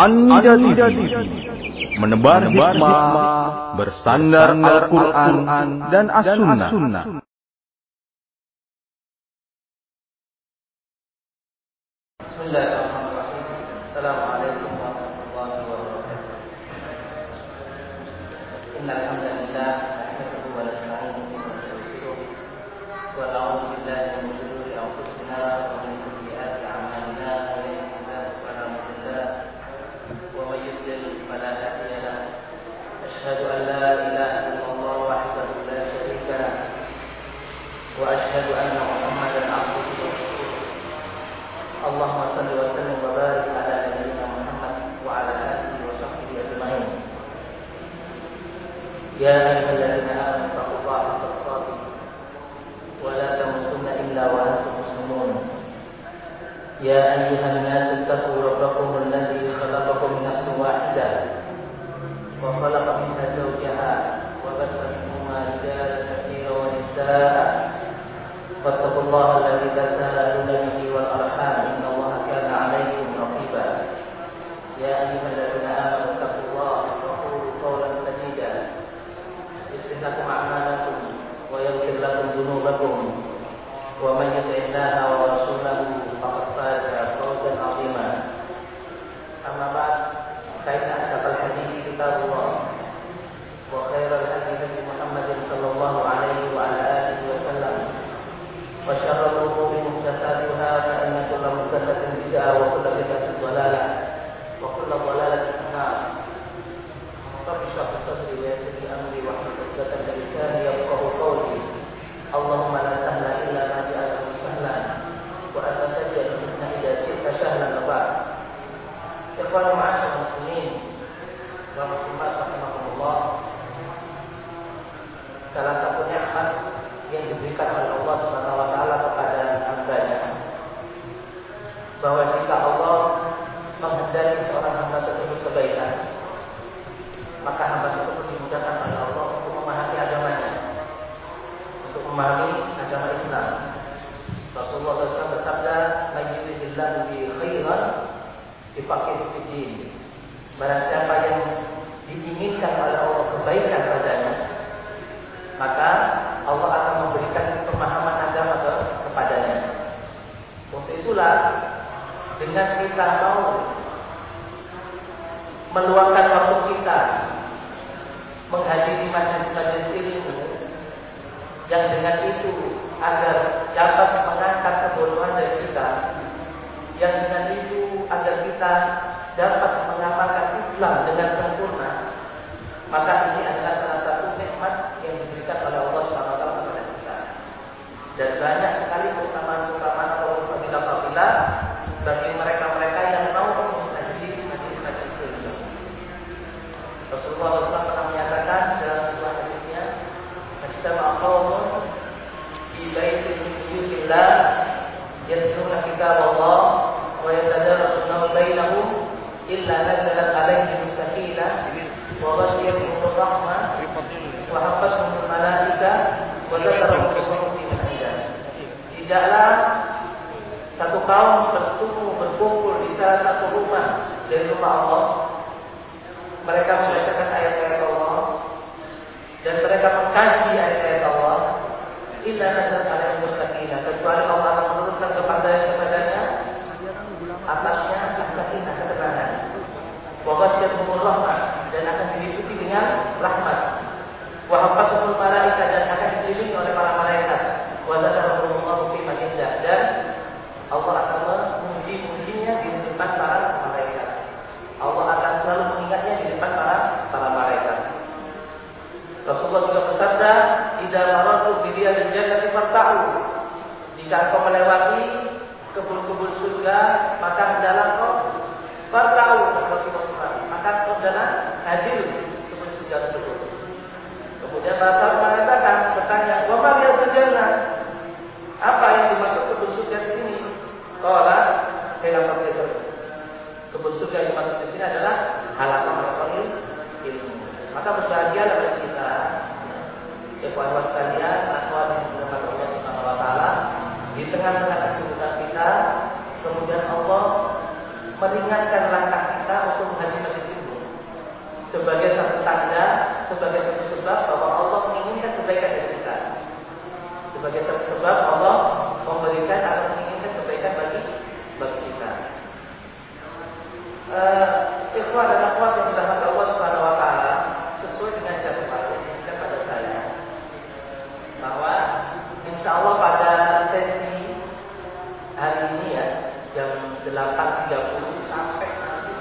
Anda menebar hikmah bersandar Al-Quran dan As-Sunnah. dan banyak sekali keutamaan-keutamaan atau fadilah-fadilah bagi mereka-mereka yang mau mengkaji hadis-hadis ilmu. Rasulullah SAW pernah menyatakan dalam sebuah hadisnya, "Istama qaumun di baitin min yasnuna kitab Allah wa yatadarasuna bainahum illa nazalat alaihim sakinah wa ghasyiyatuhum rahmah wa hafathum malaika wa dhakarahum Tidaklah satu kaum bertemu berkumpul di salah satu rumah dari rumah Allah. Mereka membacakan ayat-ayat Allah dan mereka mengkaji ayat-ayat Allah. Illa nazar alaihi mustaqila kecuali Allah akan menurunkan kepada kepadanya atasnya sakinah ketenangan. Wa ghasyiyatuhumur rahmah dan akan diliputi dengan rahmat. Wahabah hafazatul malaikat dan akan dikelilingi oleh para malaikat. Wa jika kau melewati kebun-kebun surga, maka dalam kau bertahu surga. Maka kau hendaklah hadir kebun surga tersebut. Kemudian bahasa mengatakan bertanya, "Wa yang? Apa yang dimaksud kebun surga di sini? Qala, dalam tafsir Kebun surga yang dimaksud di sini adalah halaman-halaman ilmu. Maka bersahaja bagi kita. Ya, ya, kekuatan sekalian, akhwat yang dimuliakan Allah Subhanahu wa di tengah-tengah kesibukan kita, kemudian Allah meringankan langkah kita untuk menghadapi masjid sibuk sebagai satu tanda, sebagai satu sebab bahwa Allah menginginkan kebaikan dari kita. Sebagai satu sebab Allah memberikan atau menginginkan kebaikan bagi bagi kita. Uh, ikhwan dan akhwat yang dirahmati Allah Subhanahu wa taala, sesuai dengan jadwal yang kita pada saya bahwa insya Allah 8.30 sampai nanti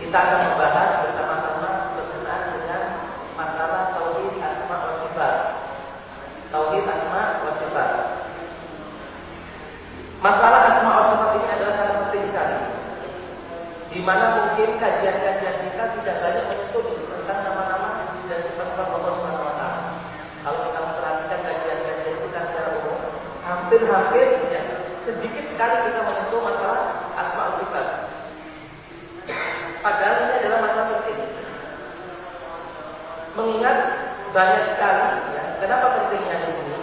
kita akan membahas bersama-sama berkenaan dengan masalah tauhid asma wa sifat. Tauhid asma wa sifat. Masalah asma wa sifat ini adalah sangat penting sekali. Di mana mungkin kajian-kajian kita tidak banyak menyentuh tentang nama-nama dan sifat-sifat Allah Subhanahu wa taala. Kalau kita memperhatikan kajian-kajian kita secara umum, hampir-hampir sekali kita menyentuh masalah asma sifat. Padahal ini adalah masalah penting. Mengingat banyak sekali, ya, kenapa pentingnya di sini?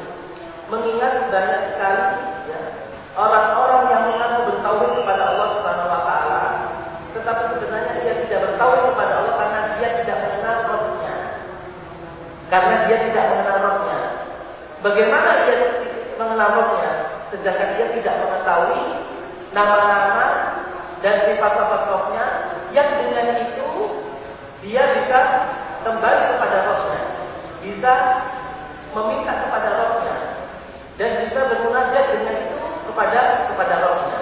Mengingat banyak sekali ya, orang-orang yang mengaku bertauhid kepada Allah Subhanahu Wa Taala, tetapi sebenarnya dia tidak bertauhid kepada Allah karena dia tidak mengenal Rohnya. Karena dia tidak mengenal Rohnya. Bagaimana dia mengenal Rohnya? Sedangkan dia tidak mengetahui nama-nama dan sifat-sifat Rohnya yang dengan itu dia bisa kembali kepada rohnya, bisa meminta kepada rohnya, dan bisa bermunajat dengan itu kepada kepada rohnya.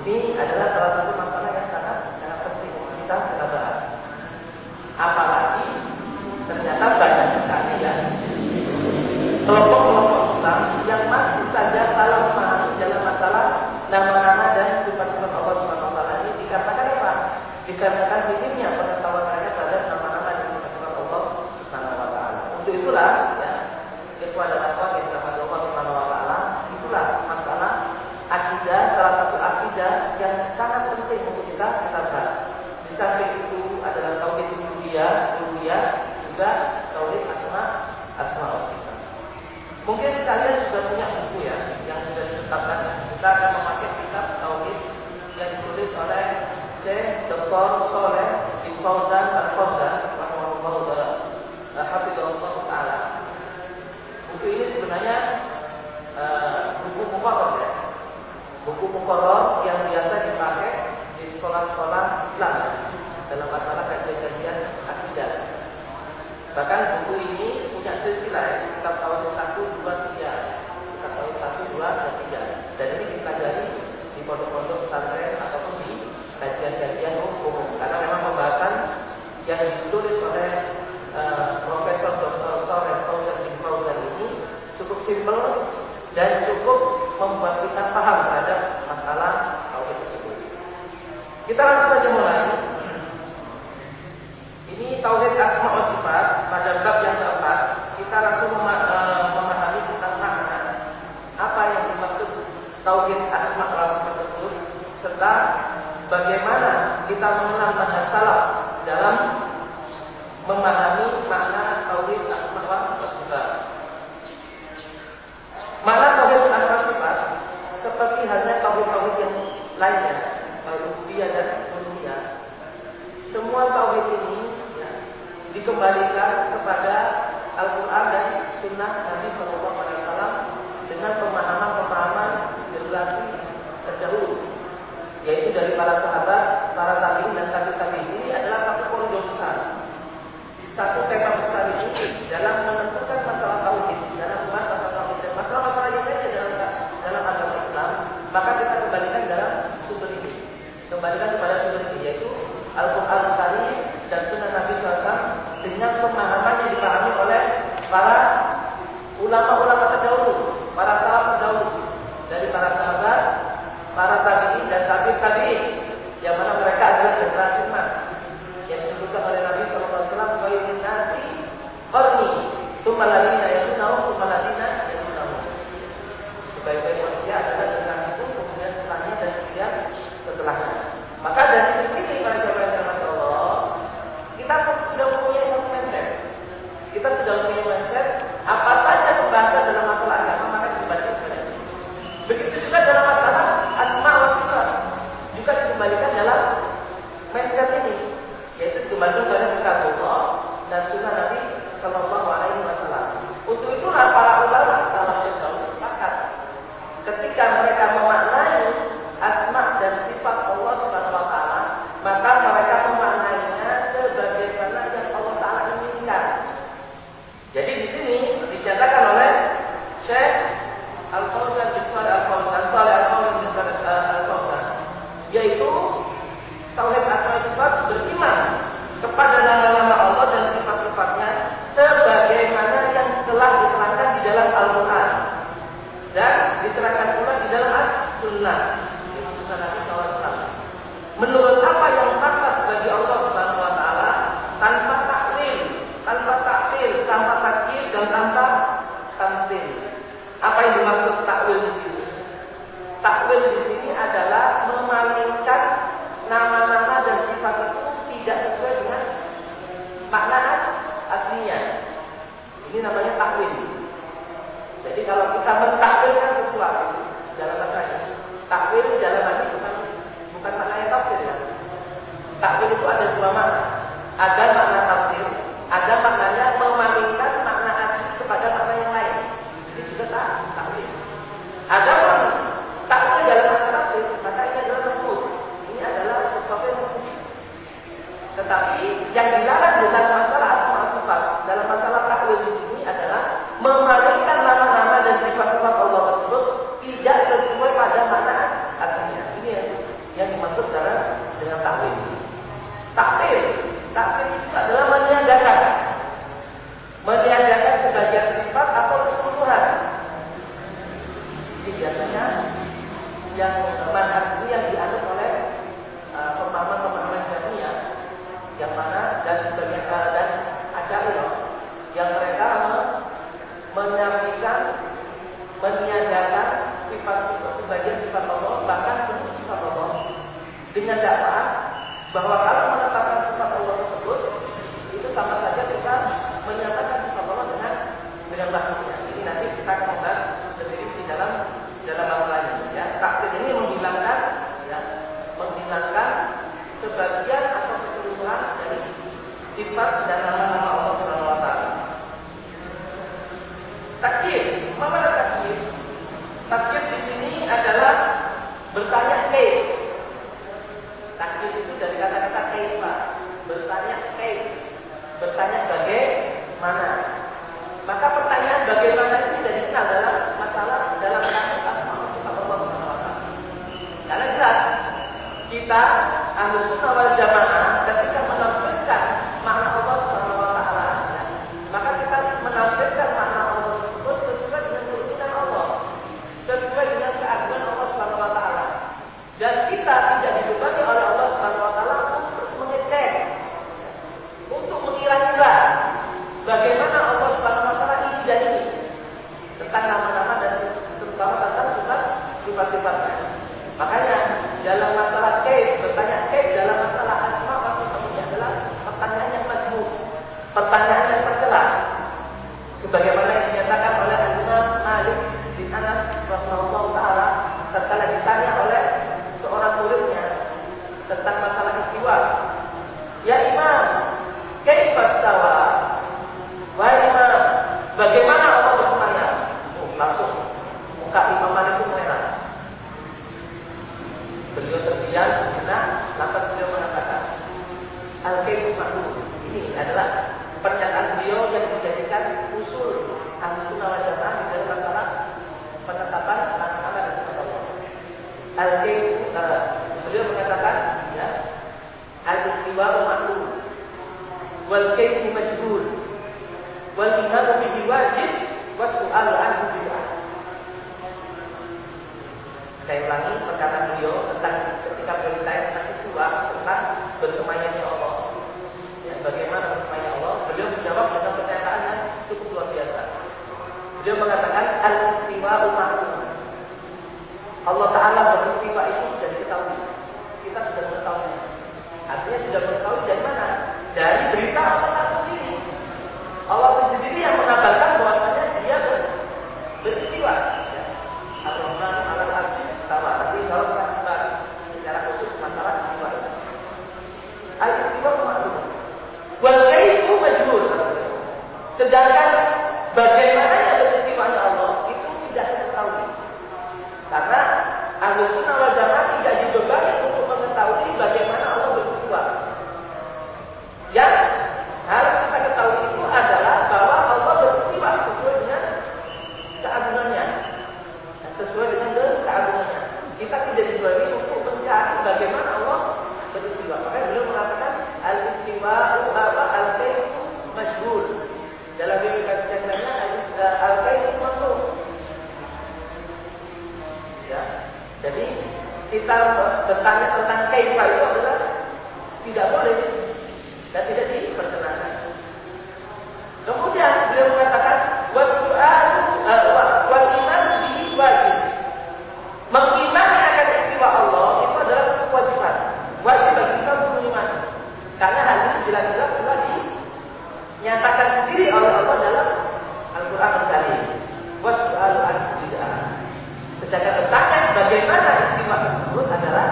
Ini adalah salah satu masalah yang sangat sangat penting untuk kita kita bahas. Apalagi ternyata banyak sekali ya kelompok-kelompok Islam yang masih saja salah memahami dalam masalah nama-nama dan sifat-sifat Allah Subhanahu wa taala ini dikatakan apa? Dikarenakan minimnya pengetahuan mereka terhadap nama-nama dan sifat-sifat Allah Subhanahu wa taala. Untuk itulah ya, ikhwan dan akhwat yang dirahmati Allah Subhanahu wa taala, itulah masalah akidah salah satu akidah yang sangat penting untuk kita kita bahas. Di samping itu adalah tauhid uluhiyah, uluhiyah juga tauhid asma asma wa sifat. Mungkin kalian sudah punya buku ya yang sudah ditetapkan. Kita akan memakai kitab tauhid yang ditulis oleh Syekh Dr. Soleh bin Fauzan Al-Fauzan rahimahullah. Hafizahullah taala. Buku ini sebenarnya uh, buku mukoror ya. Buku mukoror yang biasa dipakai di sekolah-sekolah Islam ya, dalam masalah kajian-kajian akidah. Bahkan buku ini punya silsilah ya, kitab tahun 1, 2, 3 Kitab tahun 1, 2, dan 3 Dan ini dipelajari di pondok-pondok pesantren ataupun kajian-kajian umum Karena memang pembahasan yang ditulis oleh uh, Profesor Dr. Soleh Fauzan Fauzan ini cukup simpel dan cukup membuat kita paham terhadap masalah tauhid tersebut. Kita langsung saja mulai. Ini tauhid asma wa sifat pada bab yang keempat kita langsung memahami tentang makna apa yang dimaksud tauhid asma wa sifat tersebut serta bagaimana kita mengenal manhaj salaf dalam memahami makna tauhid asma wa sifat. Makna tauhid asma sifat seperti halnya tauhid-tauhid yang lainnya, uluhiyah dan uluhiyah. Semua tauhid ini ya, dikembalikan kepada Al-Quran dan Sunnah Nabi Shallallahu Alaihi Wasallam dengan pemahaman-pemahaman generasi terdahulu, yaitu dari para sahabat, para tabiin dan tabi tabiin ini adalah satu koridor besar, satu tema besar ini dalam menentukan masalah tauhid, dalam membahas masalah tauhid. Masalah-masalah yang lainnya dalam dalam agama Islam, maka kita kembalikan dalam sumber ini, kembalikan kepada sumber ini, yaitu Al-Quran Karim dan Sunnah Nabi SAW dengan pemahaman yang dipahami oleh para ulama-ulama terdahulu, para salaf terdahulu, dari para sahabat, para tabiin dan tabi tabiin, yang mana mereka adalah generasi emas yang disebutkan oleh Nabi SAW Khairun nasi qarni Tumma ladina yadunahum Tumma ladina yadunahum Sebaik-baik manusia adalah generasi itu Kemudian setelahnya dan kemudian setelahnya. Maka dari sini para jamaah jamaah Allah Kita sudah mempunyai satu mindset. Kita sudah mempunyai mindset Apa saja pembahasan dalam masalah agama Maka dibandingkan Begitu juga dalam masalah juga dikembalikan dalam mindset ini yaitu dikembalikan petang Beliau mengatakan al-istiwa. Allah Ta'ala beristiwa itu sudah diketahui. Kita sudah mengetahui. Artinya sudah mengetahui dari mana? Dari berita Allah Ta'ala sendiri. Allah sendiri yang mengabarkan bahwasanya dia ber, beristiwa. Ya. Ar-Rahman alal arsi istawa. Tapi kalau kita kembali secara khusus masalah istiwa ini. Al-istiwa ma'lum. Wal kaifu majhul. Sedangkan bagaimana yang beristiwanya Allah itu tidak diketahui. Karena ahlu sunnah wal jamaah tidak dibebani untuk mengetahui bagaimana Allah beristiwa. Yang harus kita ketahui itu adalah bahwa Allah beristiwa sesuai dengan keagungannya, sesuai dengan keagungannya. Kita tidak dibebani untuk mencari bagaimana Allah beristiwa. Makanya beliau mengatakan al-istiwa apa al-kaifu masyhur. Dalam bimbingan yang lainnya al-kaifu makhluk bertanya tentang kaifa itu adalah tidak boleh dan tidak diperkenankan. Kemudian beliau mengatakan wasu'alu uh, wal iman bi wajib. Mengimani akan istiwa Allah itu adalah satu kewajiban. Wajib bagi kita untuk mengimani. Karena hal ini jelas-jelas telah dinyatakan sendiri oleh Allah dalam Al-Quran Al-Karim. Wasu'alu al-bid'ah. Sedangkan bertanya bagaimana istiwa tersebut adalah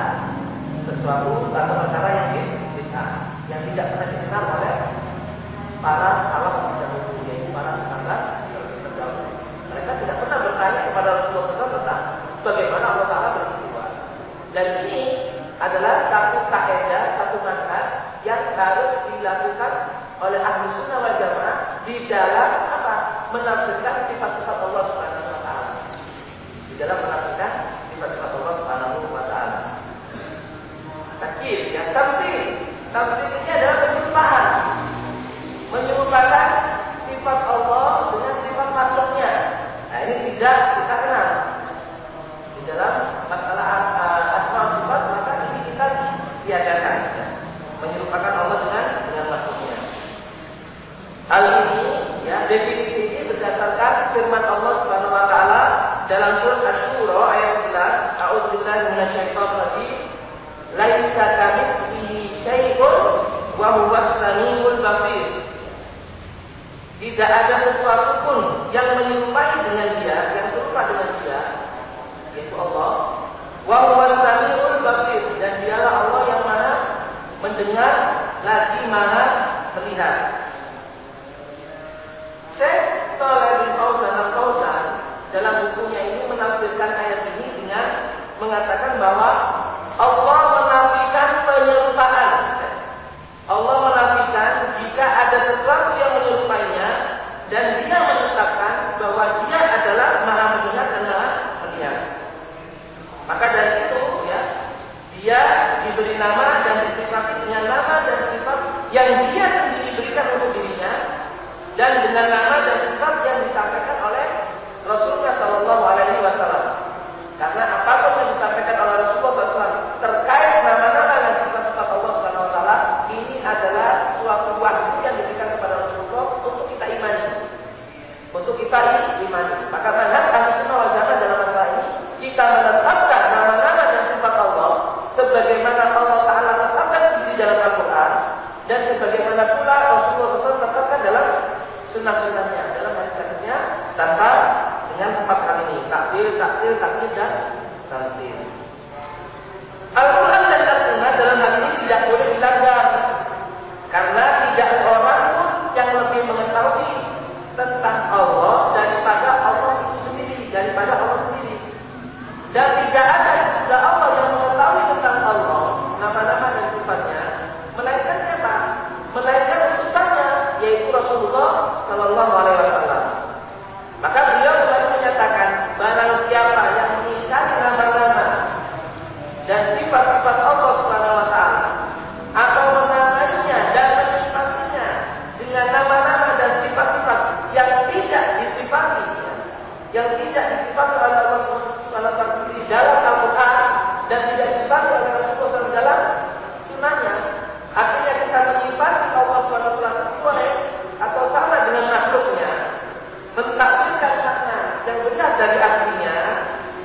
sesuatu atau perkara yang bid'ah yang tidak pernah dikenal oleh para salaf terdahulu yaitu para sahabat terdahulu. Mereka tidak pernah bertanya kepada Rasulullah SAW tentang bagaimana Allah Taala beristiwa. Dan ini adalah satu kaidah, satu manhaj yang harus dilakukan oleh ahli sunnah wal jamaah di dalam apa? Menafsirkan sifat-sifat Allah Subhanahu wa taala. Di dalam menafsirkan sifat-sifat Allah Subhanahu wa taala. Takdir, ya tampil. Tampil ini adalah penyumpahan menyerupakan sifat Allah dengan sifat makhluknya. Nah, ini tidak kita kenal. Di dalam masalah uh, asma sifat maka ini kita tiadakan. Ya. Menyerupakan Allah dengan dengan makhluknya. Hal ini ya definisi ini berdasarkan firman Allah Subhanahu wa taala dalam surat Asy-Syura ayat 11, A'udzubillahi minasyaitonir rajim. Laisa kamitslihi syai'un wa huwas samiul basir. Tidak ada sesuatu pun yang menyerupai dengan dia, yang serupa dengan dia, yaitu Allah. Wa huwas samiul basir dan dialah Allah yang Maha mendengar lagi Maha melihat. Syekh Saleh bin Fauzan al-Fauzan dalam bukunya ini menafsirkan ayat ini dengan mengatakan bahwa Allah menafikan penyerupaan. Allah menafikan jika ada sesuatu yang menyerupainya dan dia menetapkan bahwa dia adalah maha mendengar dan maha melihat. Maka dari itu ya dia diberi nama dan disifati dengan nama dan sifat yang dia sendiri berikan untuk dirinya dan dengan nama dan sifat yang disampaikan oleh Rasulullah Shallallahu Alaihi Wasallam. Karena apa pun yang disampaikan oleh Rasulullah SAW terkait nama-nama dan sifat-sifat Allah Subhanahu Wa Taala ini adalah suatu wahyu yang diberikan kepada Rasulullah untuk kita imani, untuk imani. Maka manhaj ahli sunnah wal jamaah dalam masalah ini kita menetapkan nama-nama dan sifat Allah sebagaimana Allah Taala tetapkan di dalam Al-Quran dan sebagaimana pula Rasulullah SAW tetapkan dalam sunnah-sunnahnya, dalam hadis-hadisnya tanpa dengan empat kali ini takdir, takdir, takdir dan tanzil. 我干嘛来了？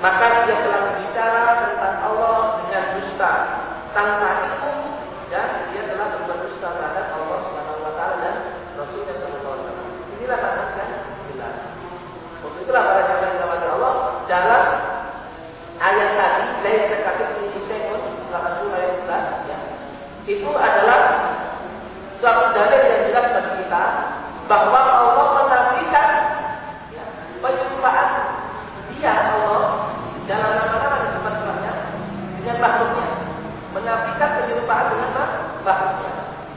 Maka dia telah berbicara tentang Allah dengan dusta tanpa ilmu dan dia telah berbuat dusta terhadap Allah Subhanahu wa taala dan Rasulnya sallallahu alaihi wasallam. Inilah makna yang jelas. Untuk itulah para jamaah yang dirahmati Allah dalam ayat tadi dari sekatip ini pun surah ayat 11 ya. Itu adalah suatu dalil yang jelas bagi kita bahwa Allah menafikan ya, penyumpaan dia Allah dalam nama-nama dan sifat-sifatnya dengan makhluknya menafikan penyumpaan dengan makhluknya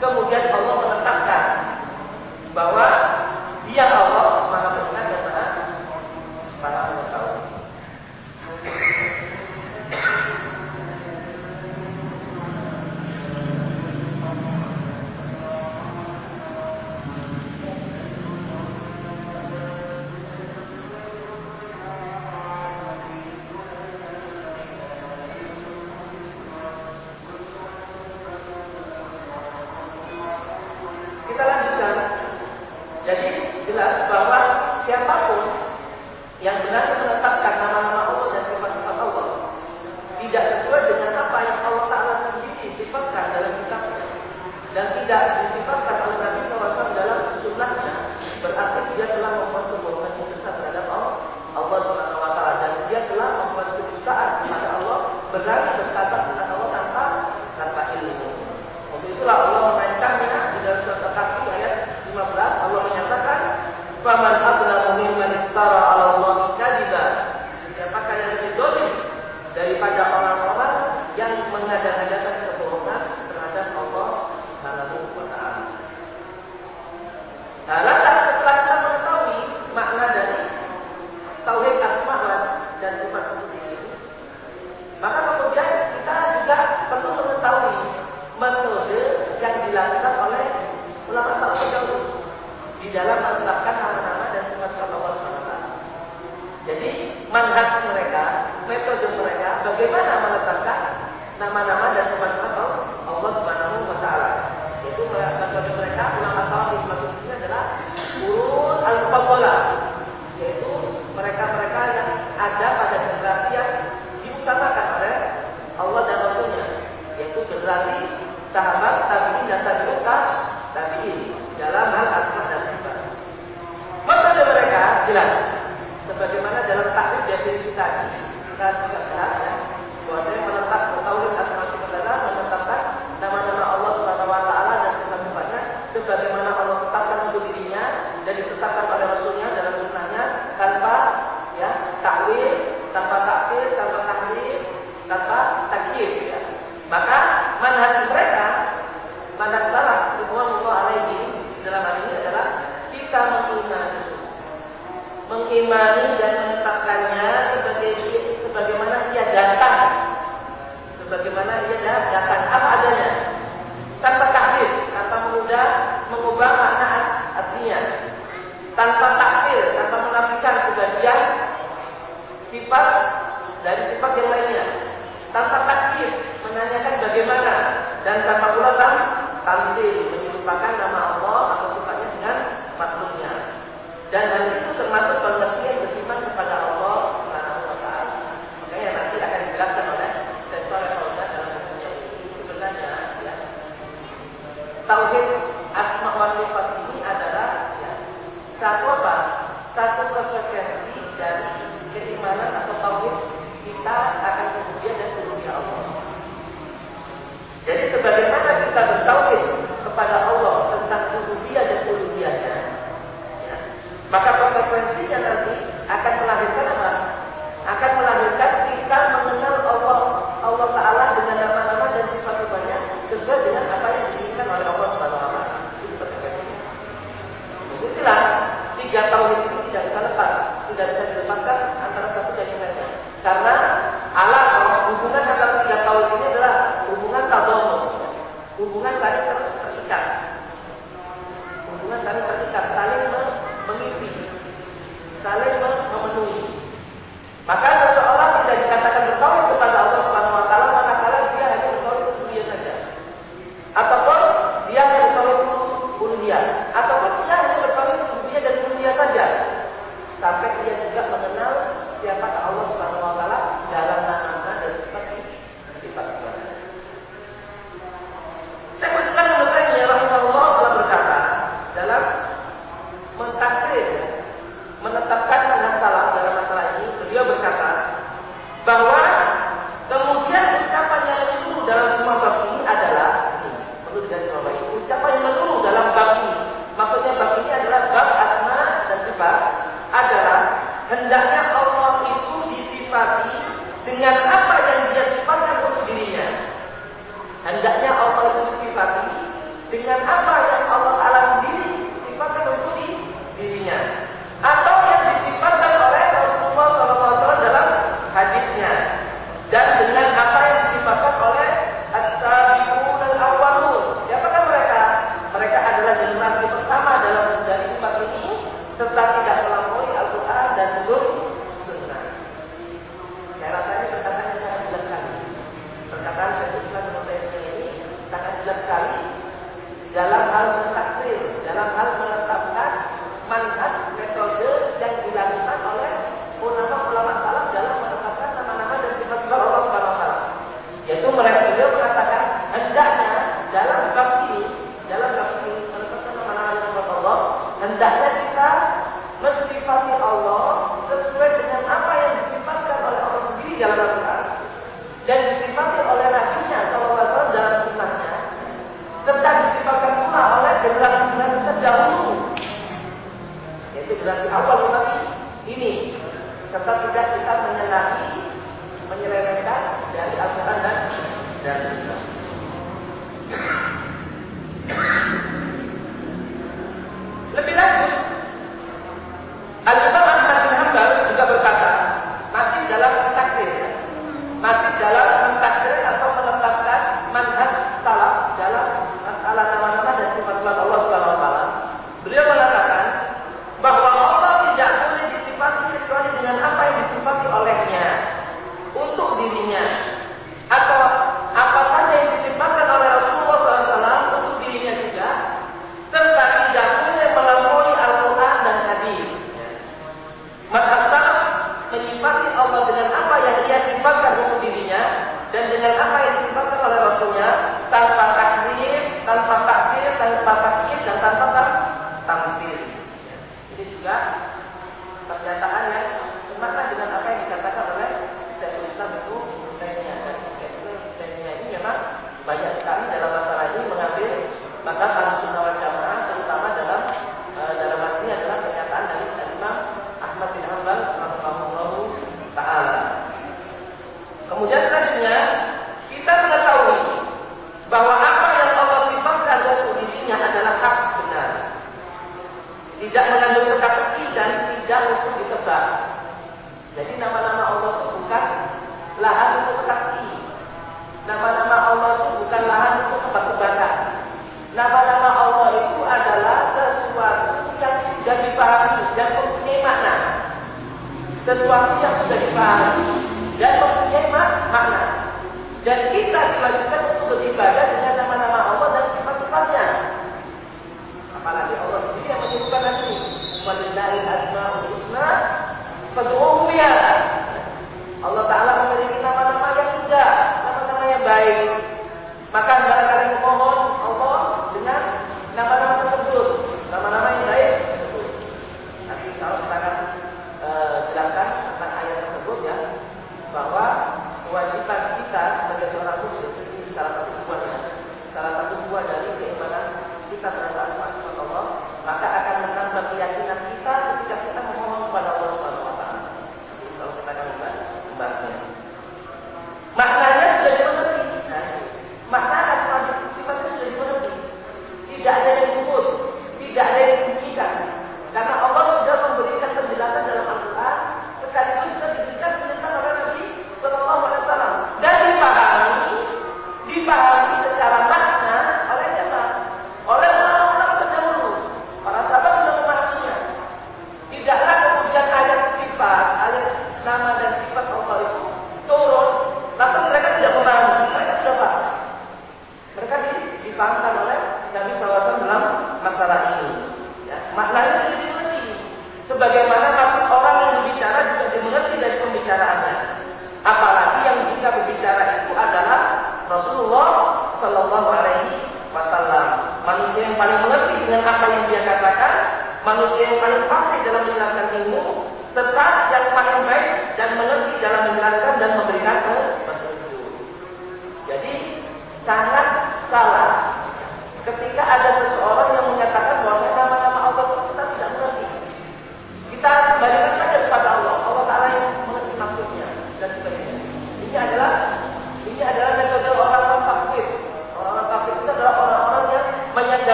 kemudian Allah menetapkan bahwa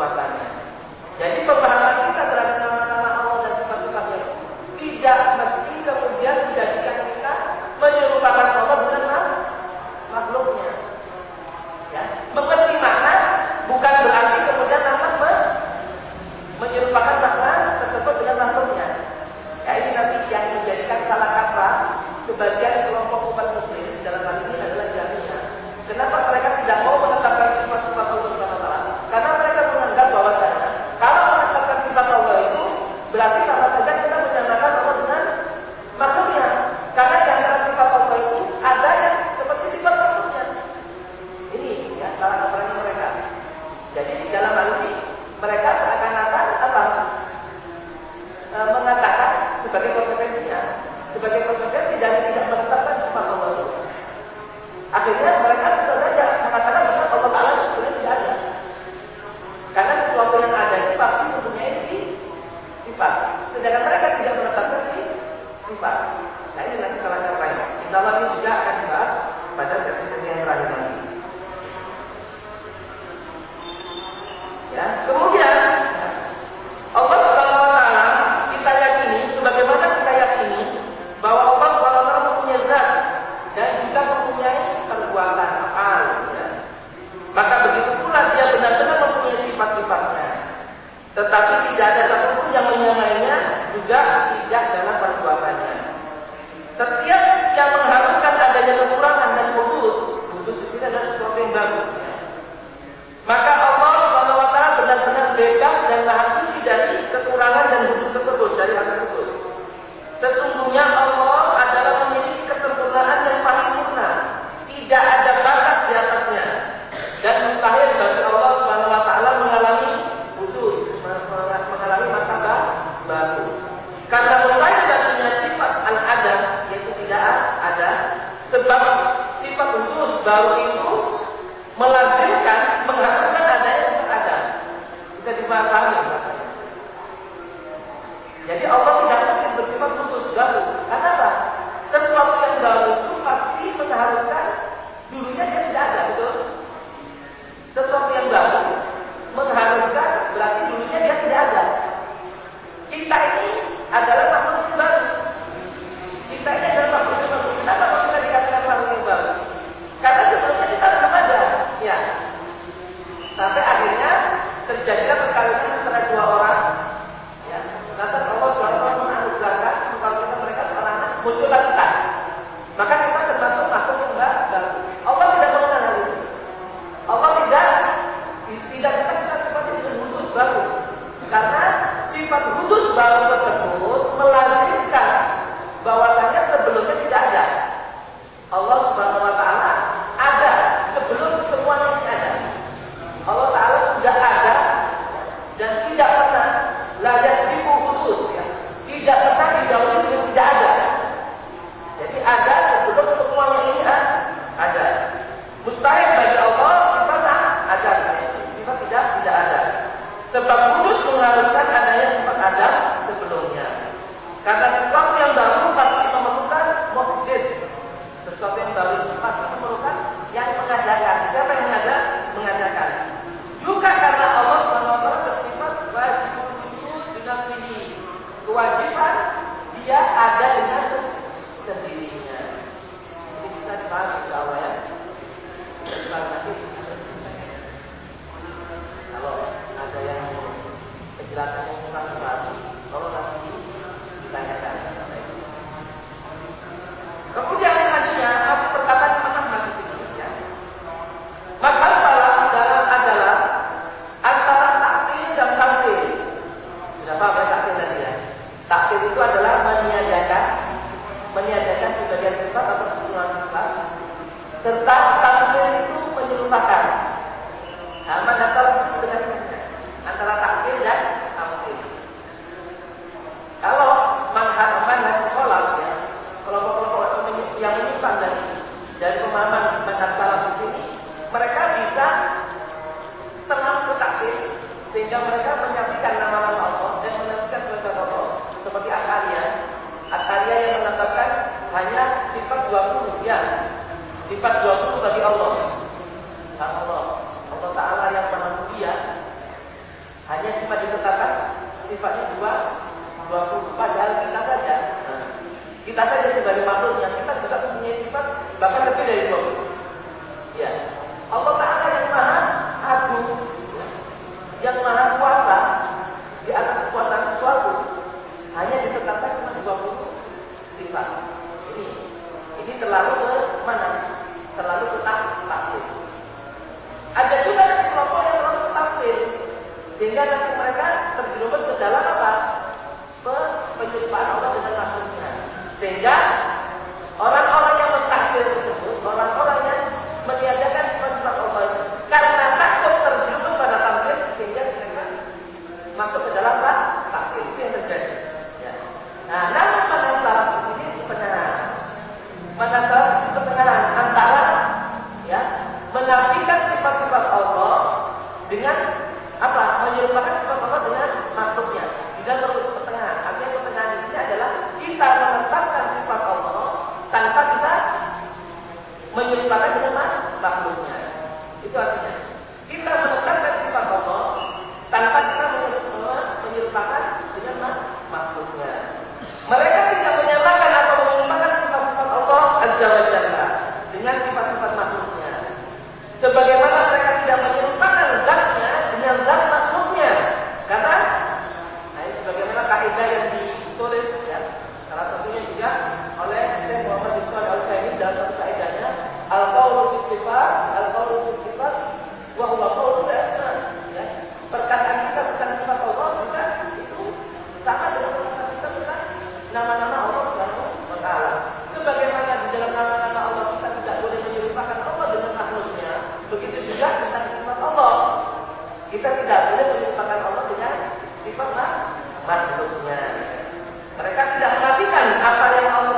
perbuatannya. Jadi pemahaman kita terhadap nama-nama Allah dan sifat-sifatnya itu tidak mesti kemudian menjadikan kita menyerupakan Allah dengan makhluknya. Ya, mengerti makna bukan berarti kemudian lantas menyerupakan makna tersebut dengan makhluknya. Wasallam e, mengatakan sebagai konsekuensinya, sebagai konsekuensi dari tidak menetapkan sifat Allah. Akhirnya mereka bisa saja mengatakan bahwa Allah Taala sebenarnya tidak ada. Karena sesuatu yang ada itu pasti mempunyai sifat. Sedangkan mereka tidak menetapkan sifat. Nah ini nanti salah satu lain. Insya Allah ini juga akan dibahas pada sesi-sesi yang terakhir nanti. Ya, kemudian Allah Subhanahu wa taala kita yakini sebagaimana kita yakini bahwa Allah Subhanahu wa taala mempunyai zat dan juga mempunyai perbuatan afal ya. Maka begitu pula dia benar-benar mempunyai sifat-sifatnya. Tetapi tidak ada satupun yang menyamainya juga tidak dalam perbuatannya. Setiap yang mengharuskan adanya kekurangan dan wujud, wujud di sini adalah sesuatu yang baru. Maka Allah Subhanahu wa taala benar-benar bebas dan maha suci dari kekurangan dan wujud Kita tidak boleh menyebutkan Allah dengan sifat makhluknya. Mereka tidak mengartikan apa yang Allah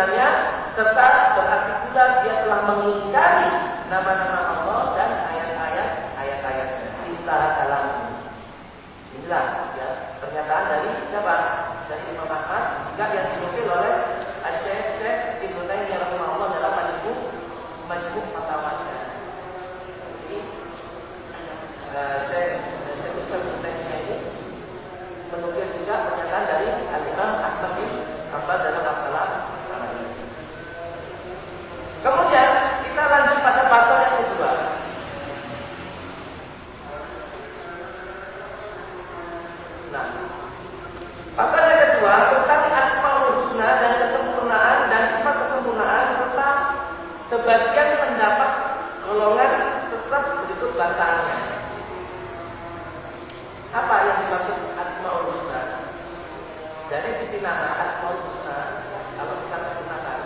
sunnahnya serta berartikulat dia telah mengingkari nama-nama Allah dan ayat-ayat ayat-ayat Intah dalam Inilah ya, pernyataan dari siapa? Dari Imam Ahmad jika yang dinukil oleh Syekh Ibnu Taimiyah rahimahullah dalam majmu majmu fatwanya. Jadi eh, saya saya ini menukil juga pernyataan dari Al Imam Ahmad bin Hanbal dalam batalnya. Apa yang dimaksud asmaul husna? Dari sisi nama asmaul husna, kalau kita menggunakan,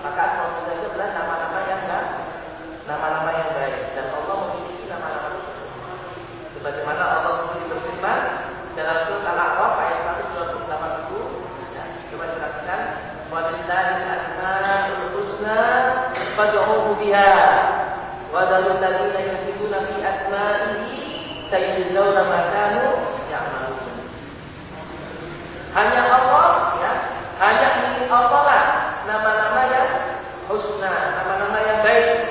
maka asmaul husna itu adalah nama-nama yang baik, nama-nama yang baik, dan Allah memiliki nama-nama tersebut. Sebagaimana Allah sendiri berfirman dalam surat Al-A'raf ayat 128 Coba dilakukan. Walillahi asmaul husna, fad'uhu biha. وذروا الذين ini saya jauh nama kamu yang malu. Hanya Allah, ya, hanya milik Allah lah nama-nama yang husna, nama-nama yang baik.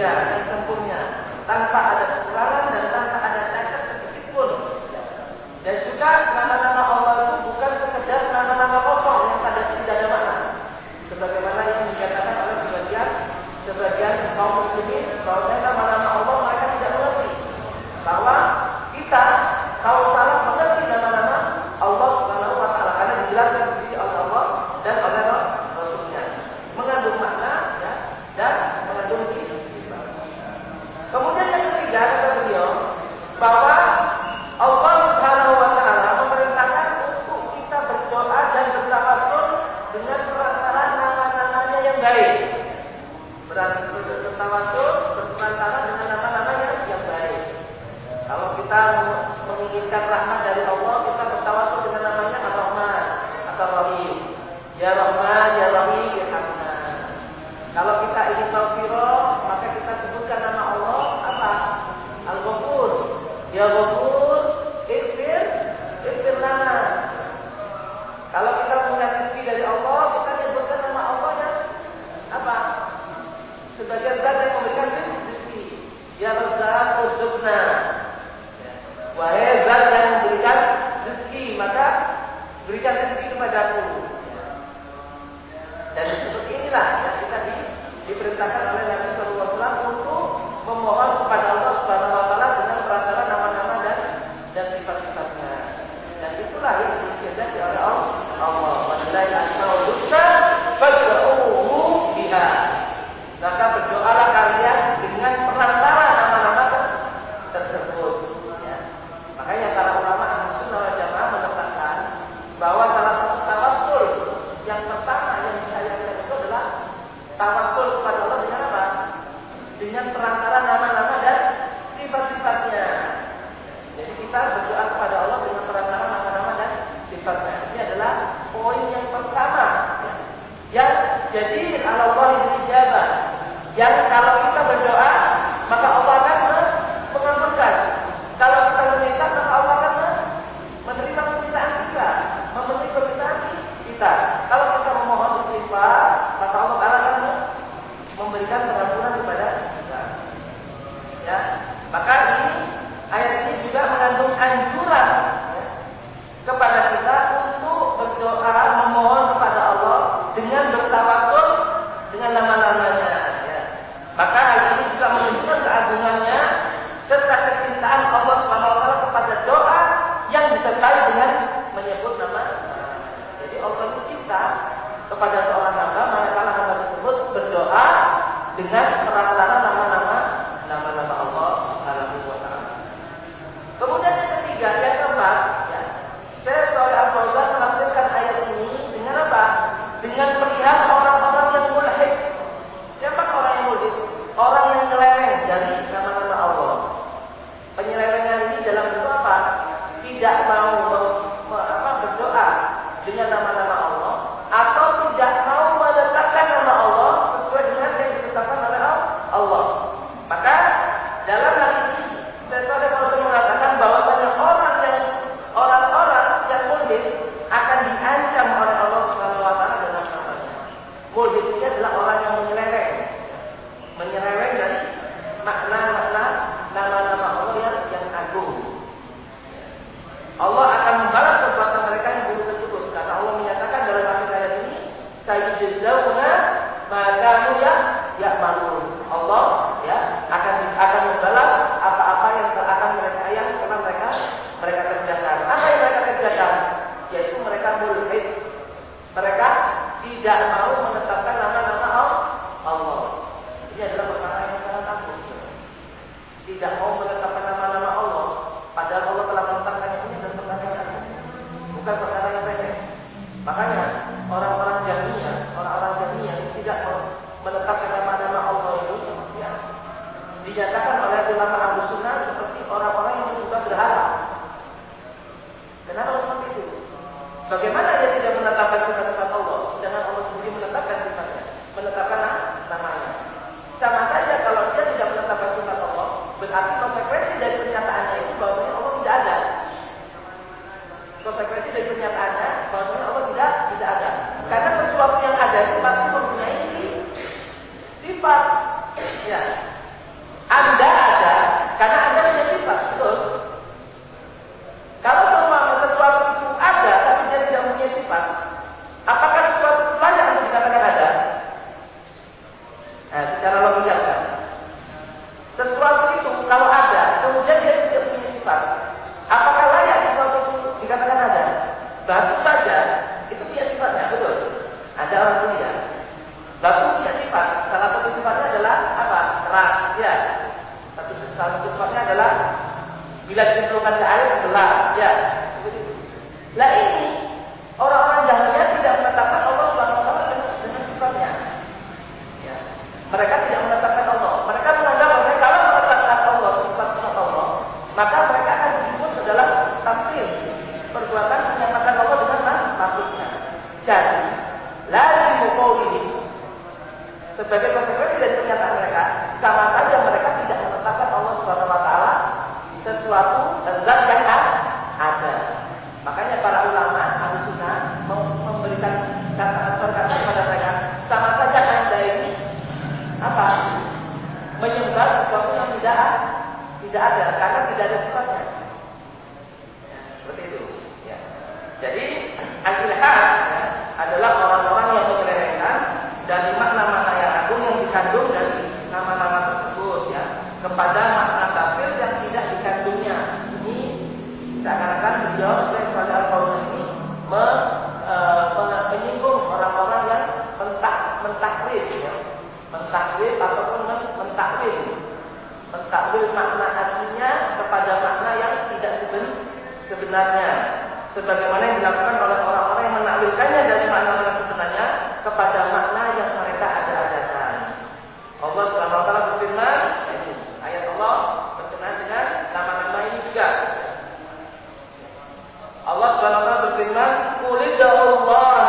Mulia, yang sempurna, tanpa ada kalau kita memohon istighfar, maka Allah Taala akan memberikan pengampunan kepada kita. Ya, maka ini ayat ini juga mengandung anjuran ya, kepada kita untuk berdoa memohon kepada Allah dengan bertawasul dengan lama-lamanya. Ya. Maka hal ini juga menunjukkan keagungannya serta kecintaan Allah swt kepada doa yang disertai dengan menyebut nama. Jadi Allah kita kepada seorang hamba, maka hamba tersebut berdoa dengan perantara nama-nama nama-nama Allah Subhanahu wa taala. Kemudian yang ketiga, yang keempat, ya. Saya Soleh Al-Fauzan menafsirkan ayat ini dengan apa? Dengan dan lazim ini sebagai konsekuensi dari pernyataan mereka sama saja mereka tidak menetapkan Allah Subhanahu wa taala sesuatu dan zat yang ada. Makanya para ulama harus sunnah memberikan kata perkataan kepada mereka sama saja anda ini apa menyembah sesuatu yang tidak tidak ada karena tidak ada sifatnya. Ya, seperti itu. Ya. Jadi akhirnya adalah orang-orang yang menyelewengkan dari makna-makna yang agung yang dikandung dari nama-nama tersebut ya kepada makna kafir yang tidak dikandungnya. Ini seakan-akan beliau saya saudara Fauzan ini me, e, orang-orang yang mentak mentakrif ya. Mentakrif ataupun mentakwil. Mentakwil makna aslinya kepada makna yang tidak seben, sebenarnya sebagaimana yang dilakukan oleh orang-orang yang menakwilkannya dari makna-makna sebenarnya kepada makna yang mereka ada-adakan. Allah Subhanahu wa taala berfirman, ayat Allah berkenaan dengan nama-nama ini juga. Allah Subhanahu wa taala berfirman, "Qul Allah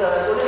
যারা চলে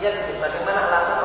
yang bagaimana alasan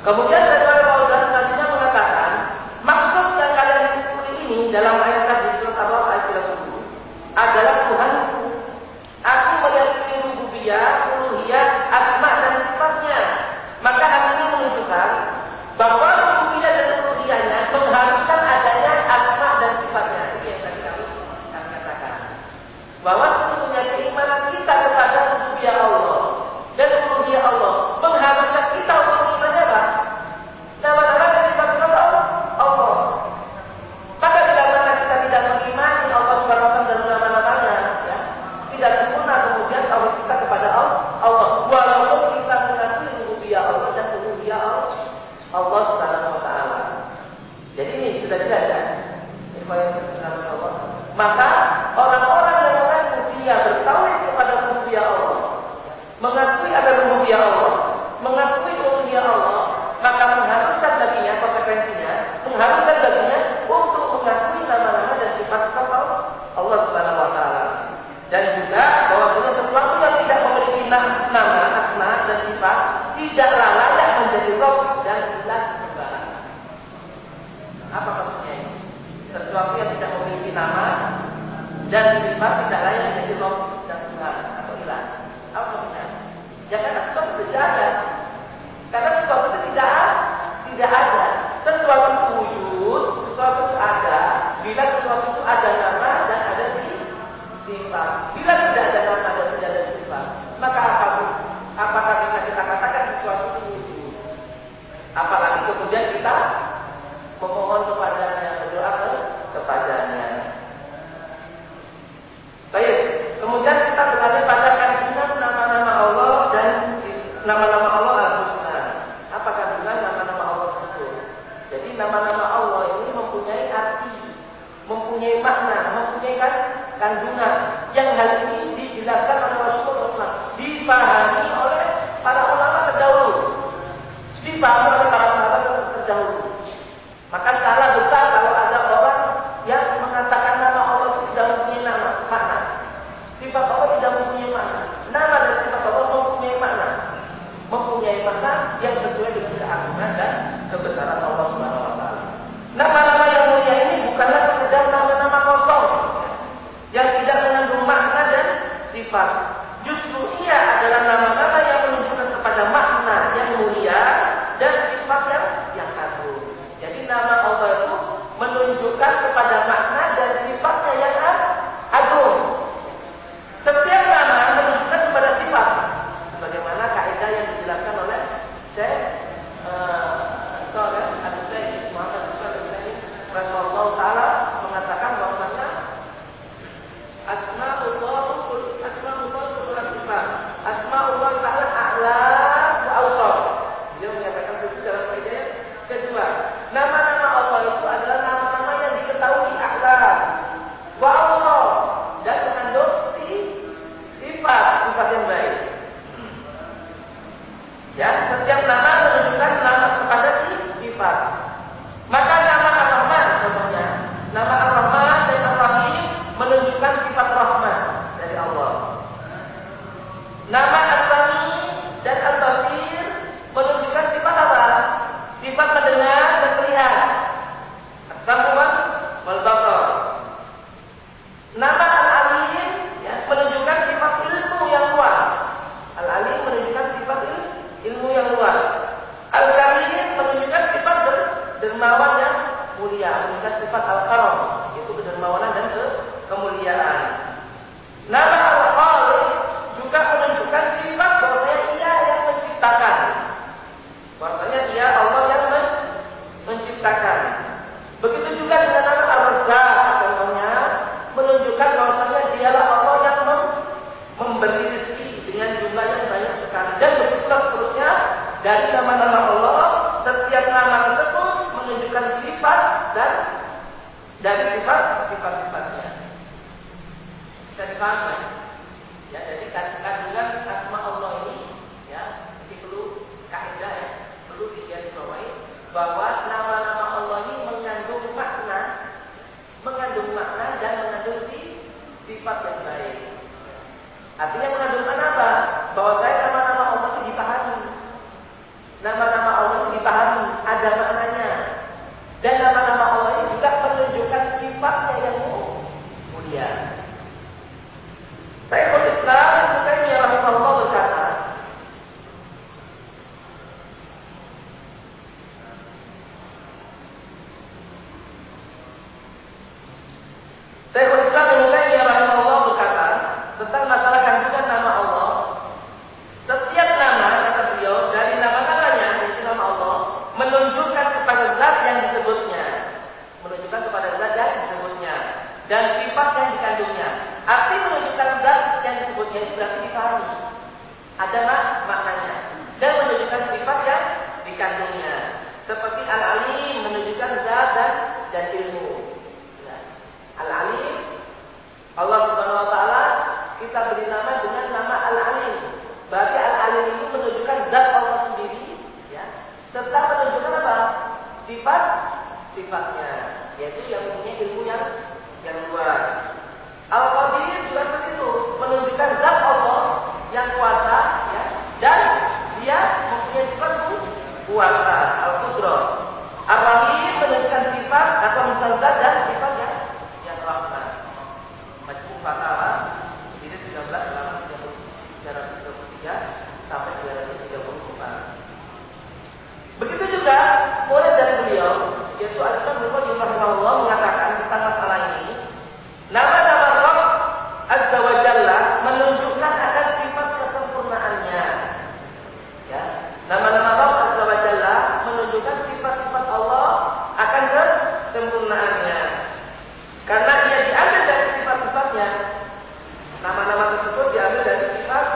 Kemudian tidaklah layak menjadi Rob dan ilah sembarang. Apa maksudnya ini? Sesuatu yang tidak memiliki nama dan sifat tidak layak menjadi Rob dan hilang. atau ilah. Apa maksudnya? Jangan ya, sesuatu itu tidak ada. Karena sesuatu itu tidak tidak ada. Sesuatu itu wujud, sesuatu itu ada. Bila sesuatu itu ada park dari nama-nama Allah setiap nama tersebut menunjukkan sifat dan dari sifat sifat-sifatnya. Bisa ya jadi kandungan asma Allah ini ya ini perlu kaidah ya perlu digarisbawahi bahwa nama-nama Allah ini mengandung makna mengandung makna dan mengandung sifat yang baik. Artinya mengandung makna apa? Bahwa saya nama-nama Allah itu dipahami nama-nama Allah itu dipahami ada maknanya dan nama-nama Allah ini juga menunjukkan sifatnya yang mulia saya Islam Ibnu Taimiyah rahimahullah berkata Syekhul Islam Ibnu Taimiyah rahimahullah berkata tentang masalah kandungan nama Allah. Setiap nama kata beliau dari nama-namanya yaitu nama Allah menunjukkan kepada zat yang disebutnya, menunjukkan kepada zat yang disebutnya dan sifat yang dikandungnya. Arti menunjukkan zat yang berarti dipahami. Ada mak maknanya dan menunjukkan sifat yang dikandungnya. Seperti al-alim menunjukkan zat dan dan ilmu. Al-Alim Allah Subhanahu wa taala kita beri nama dengan nama Al-Alim. Berarti Al-Alim itu menunjukkan zat Allah sendiri ya. Serta menunjukkan apa? Sifat sifatnya, yaitu yang mempunyai ilmu yang yang luas. Al-Qadir juga seperti itu, menunjukkan zat Allah yang kuasa ya dan dia mempunyai sifat kuasa, Al-Qudrah. Ar-Rahim menunjukkan sifat atau misalnya zat dan sifat yang Rahman. Majmu Fatawa ini 13 halaman 333 sampai 334. Begitu juga murid dari beliau yaitu Al-Imam Ibnu rahimahullah mengatakan tentang masalah ini nama-nama Rabb Azza wa Jalla menunjukkan akan sifat kesempurnaannya. Ya, nama-nama Rabb Azza wa Jalla menunjukkan sifat-sifat Allah akan kesempurnaannya. Karena dia diambil dari sifat-sifatnya. Nama-nama tersebut diambil dari sifat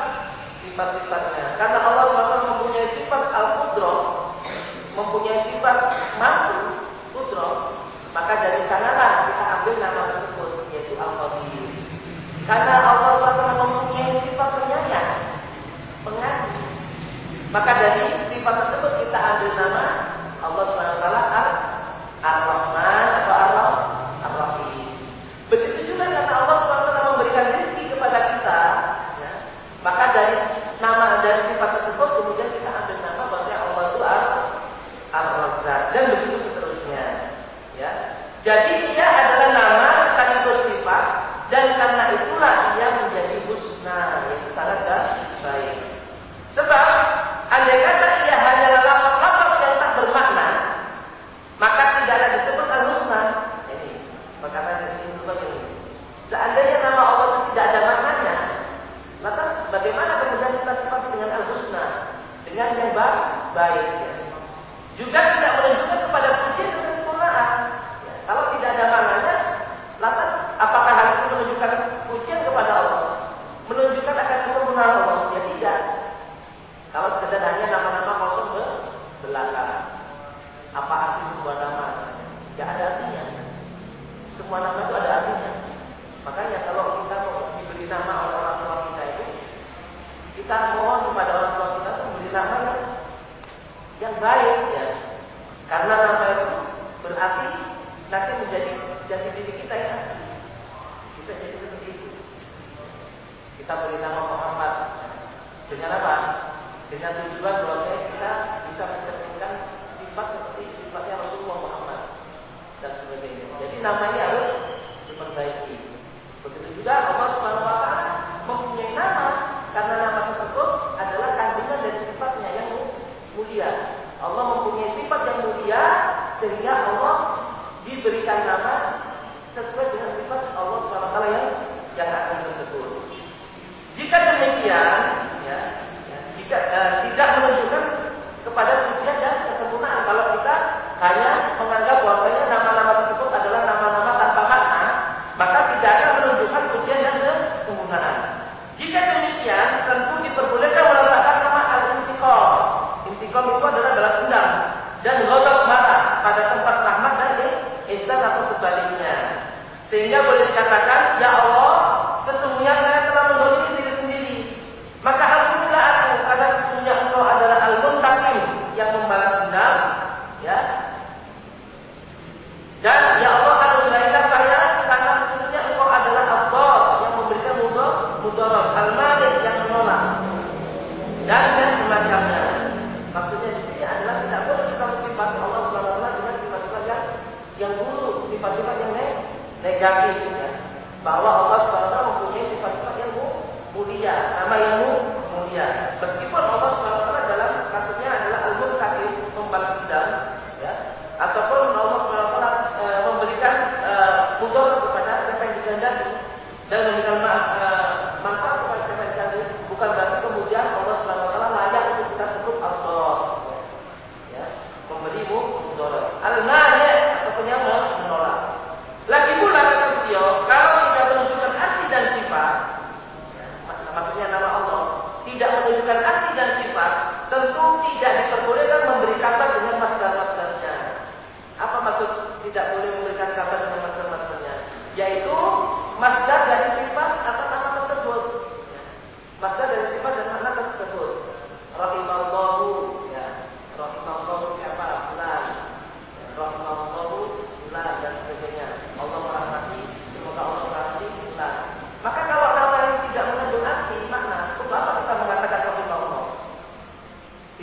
sifat-sifatnya. Karena Allah SWT mempunyai sifat al-qudrah, mempunyai sifat mampu, qudrah, maka dari sanalah kita ambil nama tersebut yaitu al-qadir. Karena Allah SWT mempunyai sifat penyayang, pengasih. Maka dari sifat tersebut kita ambil nama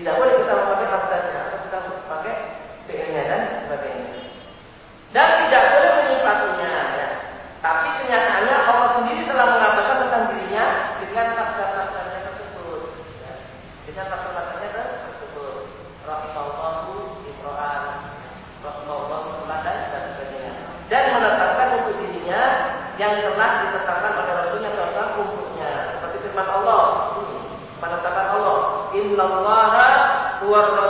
Tidak boleh kita هو الرب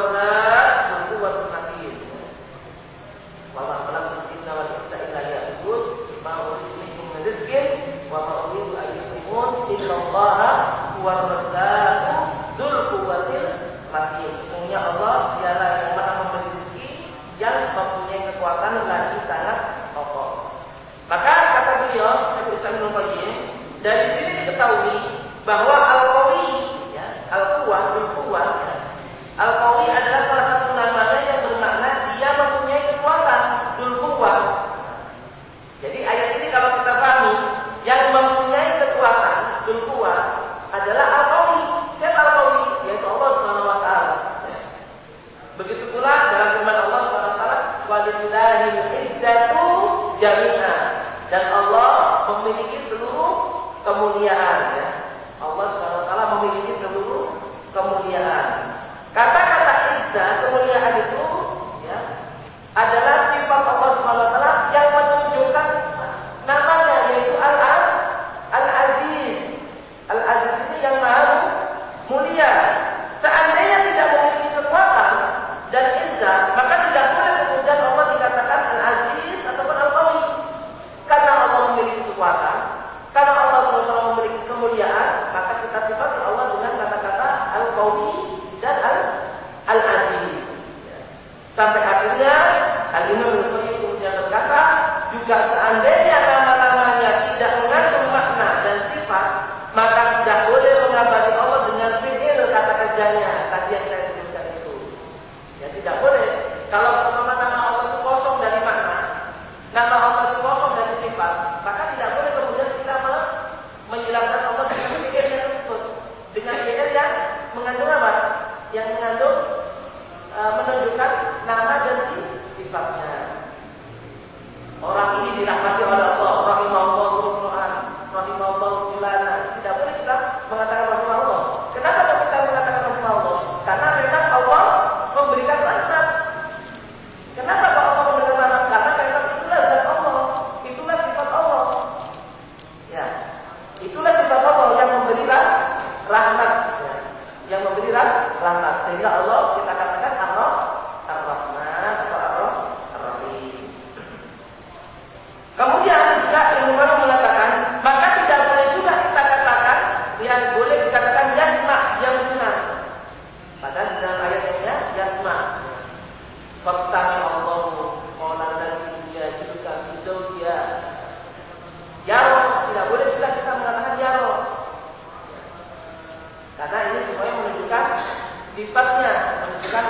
sifatnya menunjukkan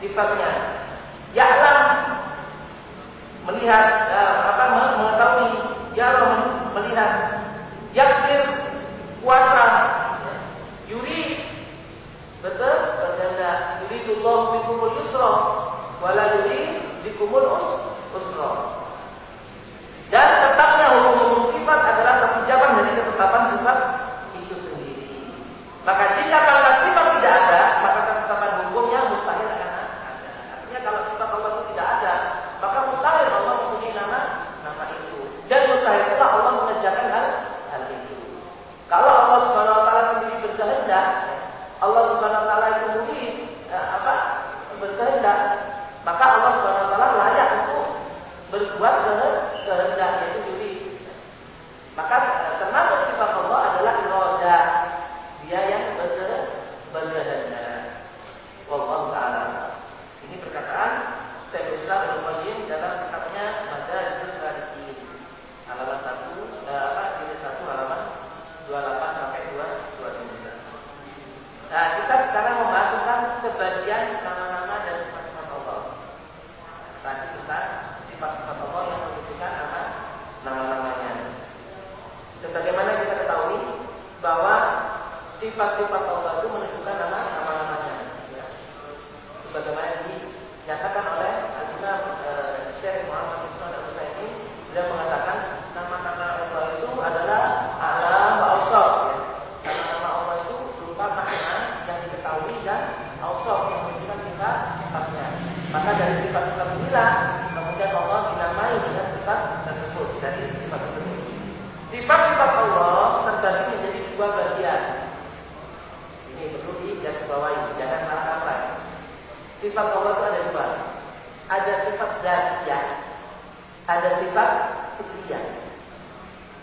sifatnya. Ya'lam melihat uh, apa mengetahui. Ya'lam melihat. Yakir kuasa. Yuri betul? Berganda yuridullahu bikumul yusra wala yuri bikumul usra. Sifat Allah itu ada dua. Ada sifat dzatiyah, ada sifat fitriyah.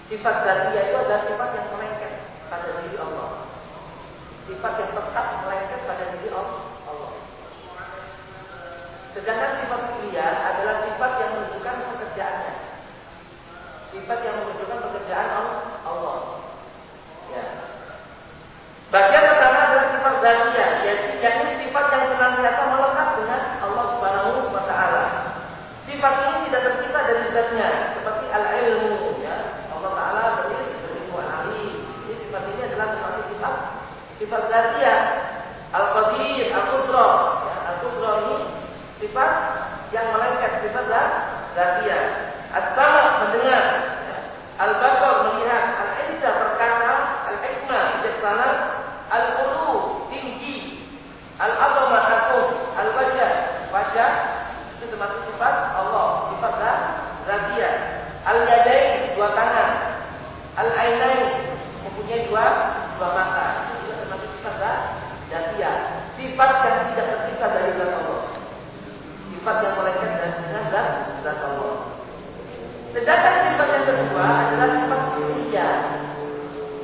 Sifat dzatiyah itu adalah sifat yang melengket pada diri Allah. Sifat yang tetap melengket pada diri Allah. Sedangkan sifat fitriyah adalah sifat yang menunjukkan pekerjaannya. Sifat yang menunjukkan pekerjaan Allah. Ya. Bagian pertama adalah sifat dzatiyah, yaitu yakni sifat yang senantiasa melekat dengan Allah Subhanahu wa taala. Sifat ini tidak terpisah dari zatnya, seperti al-ilmu ya. Allah taala berilmu al-alim. Ini sifat ini adalah termasuk sifat sifat dzatiyah. Al-qadir, al-qudrah, ya, al-qudrah ini sifat yang melengket sifat dzatiyah. As-sama mendengar, ya. al-basar melihat, al-izza perkasa, al-hikmah bijaksana, al-ulu tinggi, al-azamah agung, al-wajah wajah Sifat dzatiyah. Al-yadain dua tangan, al-ainain mempunyai dua dua mata. Itu termasuk sifat dzatiyah. Sifat yang tidak terpisah dari zat Allah. Sifat yang melengket dan dengan zat Allah. Sedangkan sifat yang kedua adalah sifat fitriyah.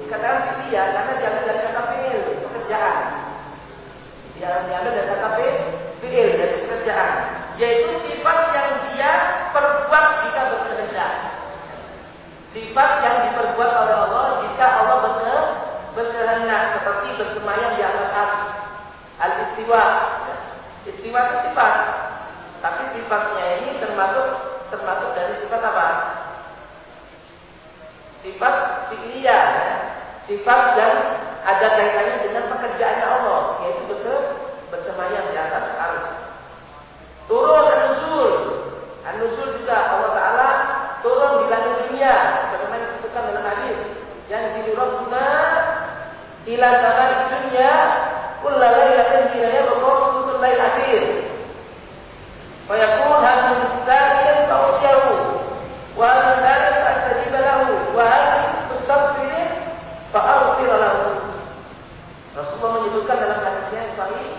Dikatakan fitriyah karena diambil dari kata fi'il, pekerjaan. Dia diambil dari kata fi'il, dari pekerjaan. Yaitu sifat dia perbuat jika berkehendak. Sifat yang diperbuat oleh Allah jika Allah berkehendak seperti bersemayam di atas atas al-istiwa. Istiwa itu sifat, tapi sifatnya ini termasuk termasuk dari sifat apa? Sifat fi'liyah, ya. sifat yang ada kaitannya dengan pekerjaannya Allah, yaitu bersemayam di atas arus. Turun An-nuzul juga Allah Ta'ala turun di langit dunia. Bagaimana disebutkan dalam hadis. Yang dirubna ila sama dunia kulla lailatin hina yabqa sulutul lail akhir. Wa yakun hal min sa'in fa'usyahu wa hal min lahu wa hal min fa'aghfir lahu. Rasulullah menyebutkan dalam hadisnya yang sahih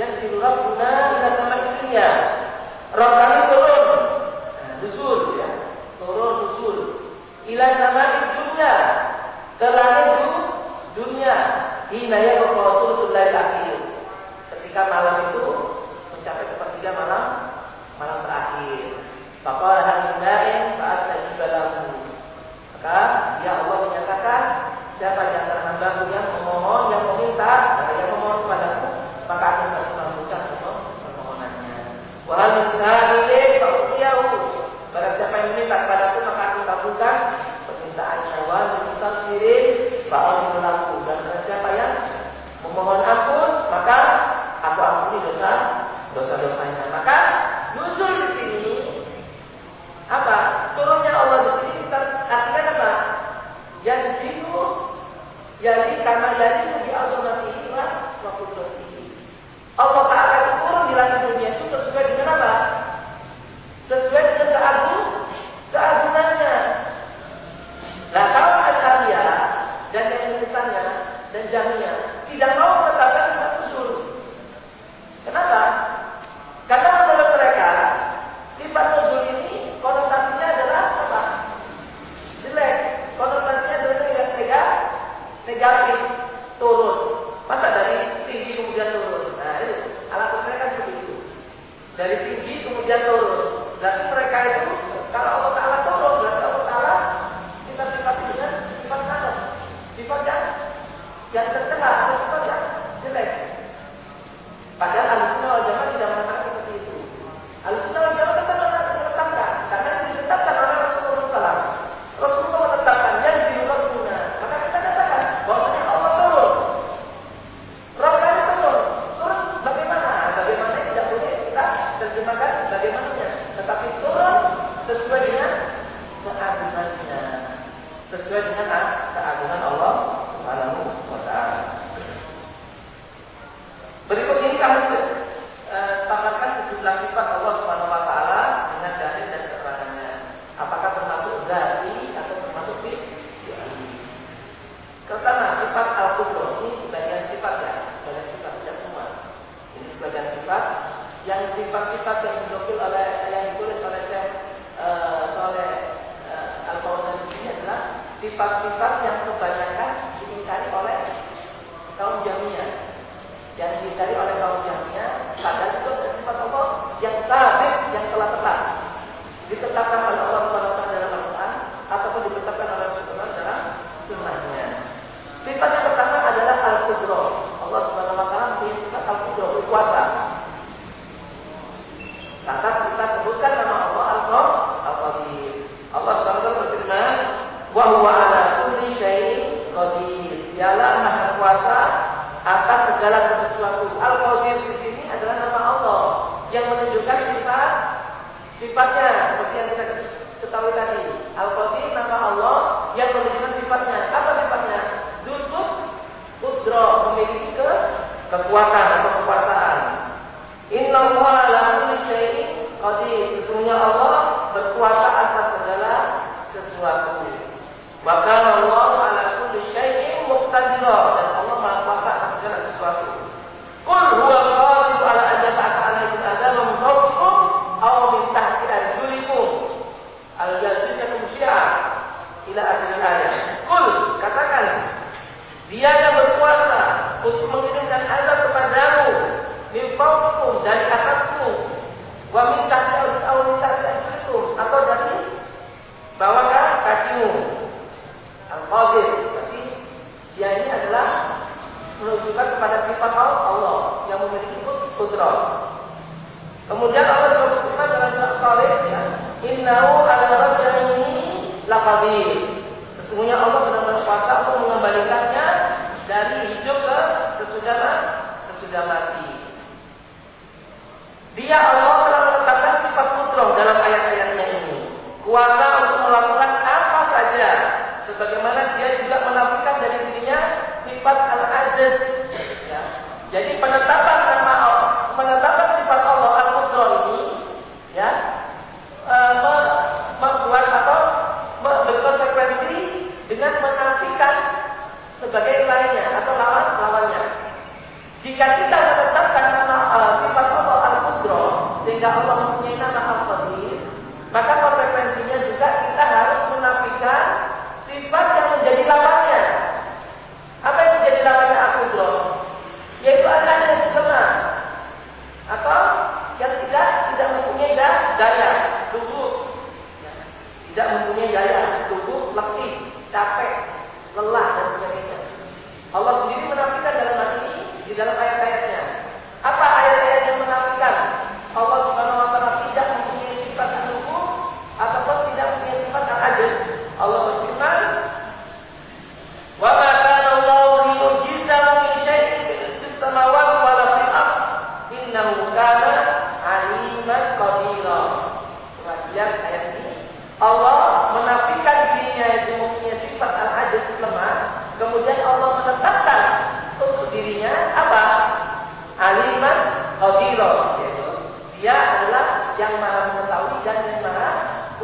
yang dirubna ila sama dunia. Roh kami turun, Usul ya. Turun usul. Ila samai dunia. Ke itu dunia. Hina ya Rasul Tullahi akhir. Ketika malam itu mencapai sepertiga malam malam terakhir. Bapak Hamdain saat saya tajibalamu. Maka dia Allah menyatakan siapa yang terhambaku yang memohon yang meminta dan yang memohon kepadaku maka aku akan mengabulkan permohonannya. Wahai Musa, ini kau Barang siapa yang meminta kepadaku maka aku kabulkan permintaan syawal memintal sendiri bahwa berlaku dan barang siapa yang memohon ampun maka aku ampuni dosa dosa-dosanya. Maka nuzul di sini apa? Turunnya Allah di sini artinya apa? Yang itu jadi karena jadi di automatihi wa waktu Allah Taala turun di langit dunia itu sesuai dengan apa? sesuai dengan keagung keagungannya. Nah, kalau Asy'ariyah dan yang semisalnya dan Jahmiyah tidak mau mengatakan satu suruh. Kenapa? Karena menurut mereka sifat nuzul ini konotasinya adalah apa? Jelek. Konotasinya adalah tidak tega, negatif, turun. Masa dari tinggi kemudian turun? Nah, itu mereka seperti itu. Dari tinggi kemudian turun. Berarti mereka itu kalau Allah Taala tolong berarti Allah Taala kita sifati dengan ya, sifat kanas, sifat yang yang tercela atau sifat yang jelek. Padahal harusnya wal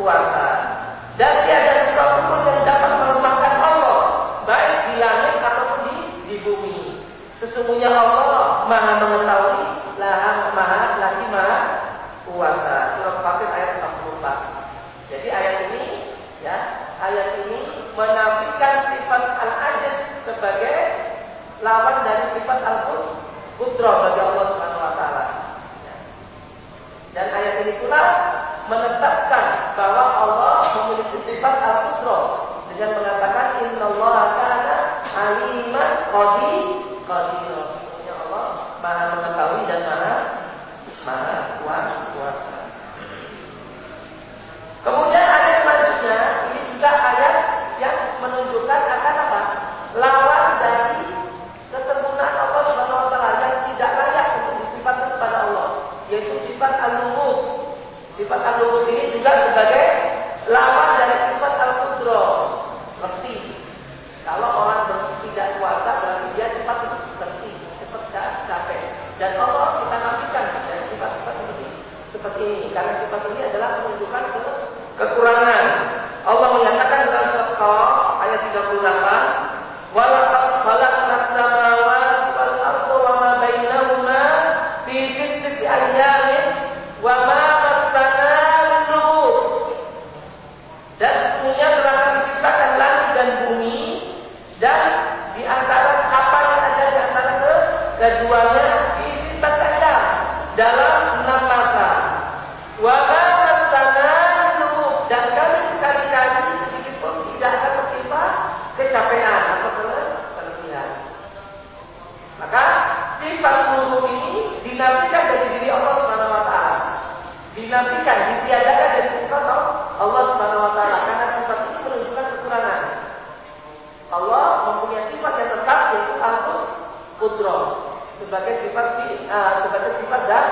kuasa dan tiada sesuatu pun yang dapat melemahkan Allah baik di langit ataupun di, di bumi. Sesungguhnya Allah maha mengetahui laha maha lagi maha kuasa. Surat Fatir ayat 44 jadi ayat ini ya ayat ini menafikan sifat al-ajiz sebagai lawan dari sifat al-qudra bagi Allah Subhanahu wa taala. Dan ayat ini pula menetapkan bahwa Allah memiliki sifat al-qudra dengan mengatakan innallaha kana aliman qadir qadir. Sesungguhnya Allah Maha mengetahui dan Maha Maha kuasa. Kemudian ayat selanjutnya ini juga ayat yang menunjukkan akan apa? Lawan dari kesempurnaan Allah Subhanahu yang tidak layak untuk disifatkan kepada Allah, yaitu sifat al-lubud. Sifat al-lubud ini juga sebagai lawan dari sifat al-qudra. Seperti kalau orang tidak kuasa berarti dia sifat seperti cepat capek. Dan Allah kita nafikan dari sifat-sifat seperti seperti ini karena sifat ini adalah menunjukkan ke kekurangan. Allah menyatakan dalam surat ayat 38, "Walaqad khalaqnas Dinafikan, ditiadakan dari sifat Allah Subhanahu wa taala karena sifat ini menunjukkan kekurangan. Allah mempunyai sifat yang tetap yaitu al qudra sebagai sifat uh, sebagai sifat dan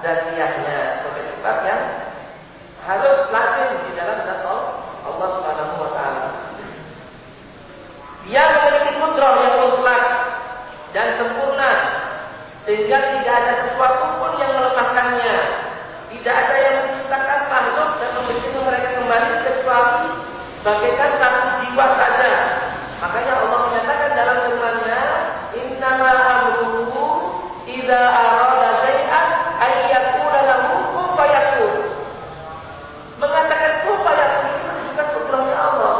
daniyahnya sebagai sifat yang harus lazim di dalam zat Allah Subhanahu wa taala. Dia memiliki kudrah yang mutlak dan sempurna sehingga tidak ada sesuatu pun yang melemahkannya. Tidak ada yang menciptakan makhluk dan membuat mereka kembali kecuali bagaikan satu jiwa saja. Makanya Allah menyatakan dalam firman-Nya, "Innama amruhu idza arada syai'an ay yaqula lahu kun fayakun." Mengatakan kun fayakun ini menunjukkan kudrahnya Allah.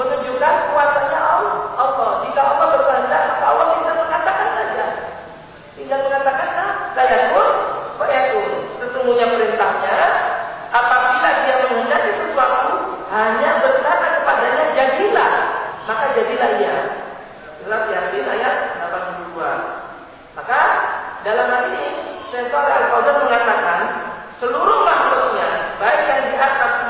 Menunjukkan kuasanya Allah. Jika Allah berkehendak, maka Allah tinggal mengatakan saja. Tinggal mengatakan, nah, saya pun fayakun. Sesungguhnya perintahnya, apabila dia menghendaki sesuatu, hanya berkata kepadanya, jadilah. Maka jadilah ia. Surat Yasin ayat 82. Maka dalam hal ini, Syekh Al-Fauzan mengatakan, seluruh makhluknya, baik yang di atas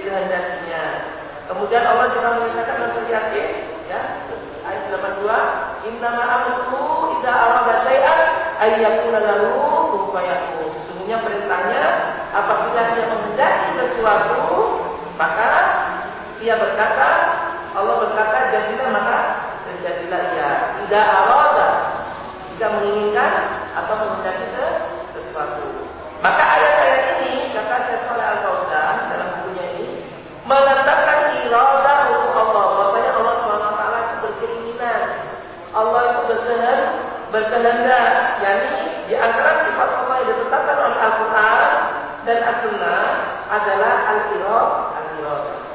dikehendakinya. Kemudian Allah juga mengatakan dalam surat Yasin, ya, ayat 82, Inna amruhu idza arada syai'an ayyakuna lahu kufayyakun." Sungguhnya perintahnya apabila dia menghendaki sesuatu, maka dia berkata, Allah berkata, jadilah maka terjadilah ia. Idza arada jika menginginkan atau menghendaki sesuatu. Maka ayat-ayat ini kata saya Saleh al meletakkan irada untuk Allah. Maksudnya Allah SWT itu berkeinginan. Allah itu berkehendak, berkehendak. Yani di antara sifat Allah yang ditetapkan oleh Al-Quran dan As-Sunnah adalah al-irada, al-irada.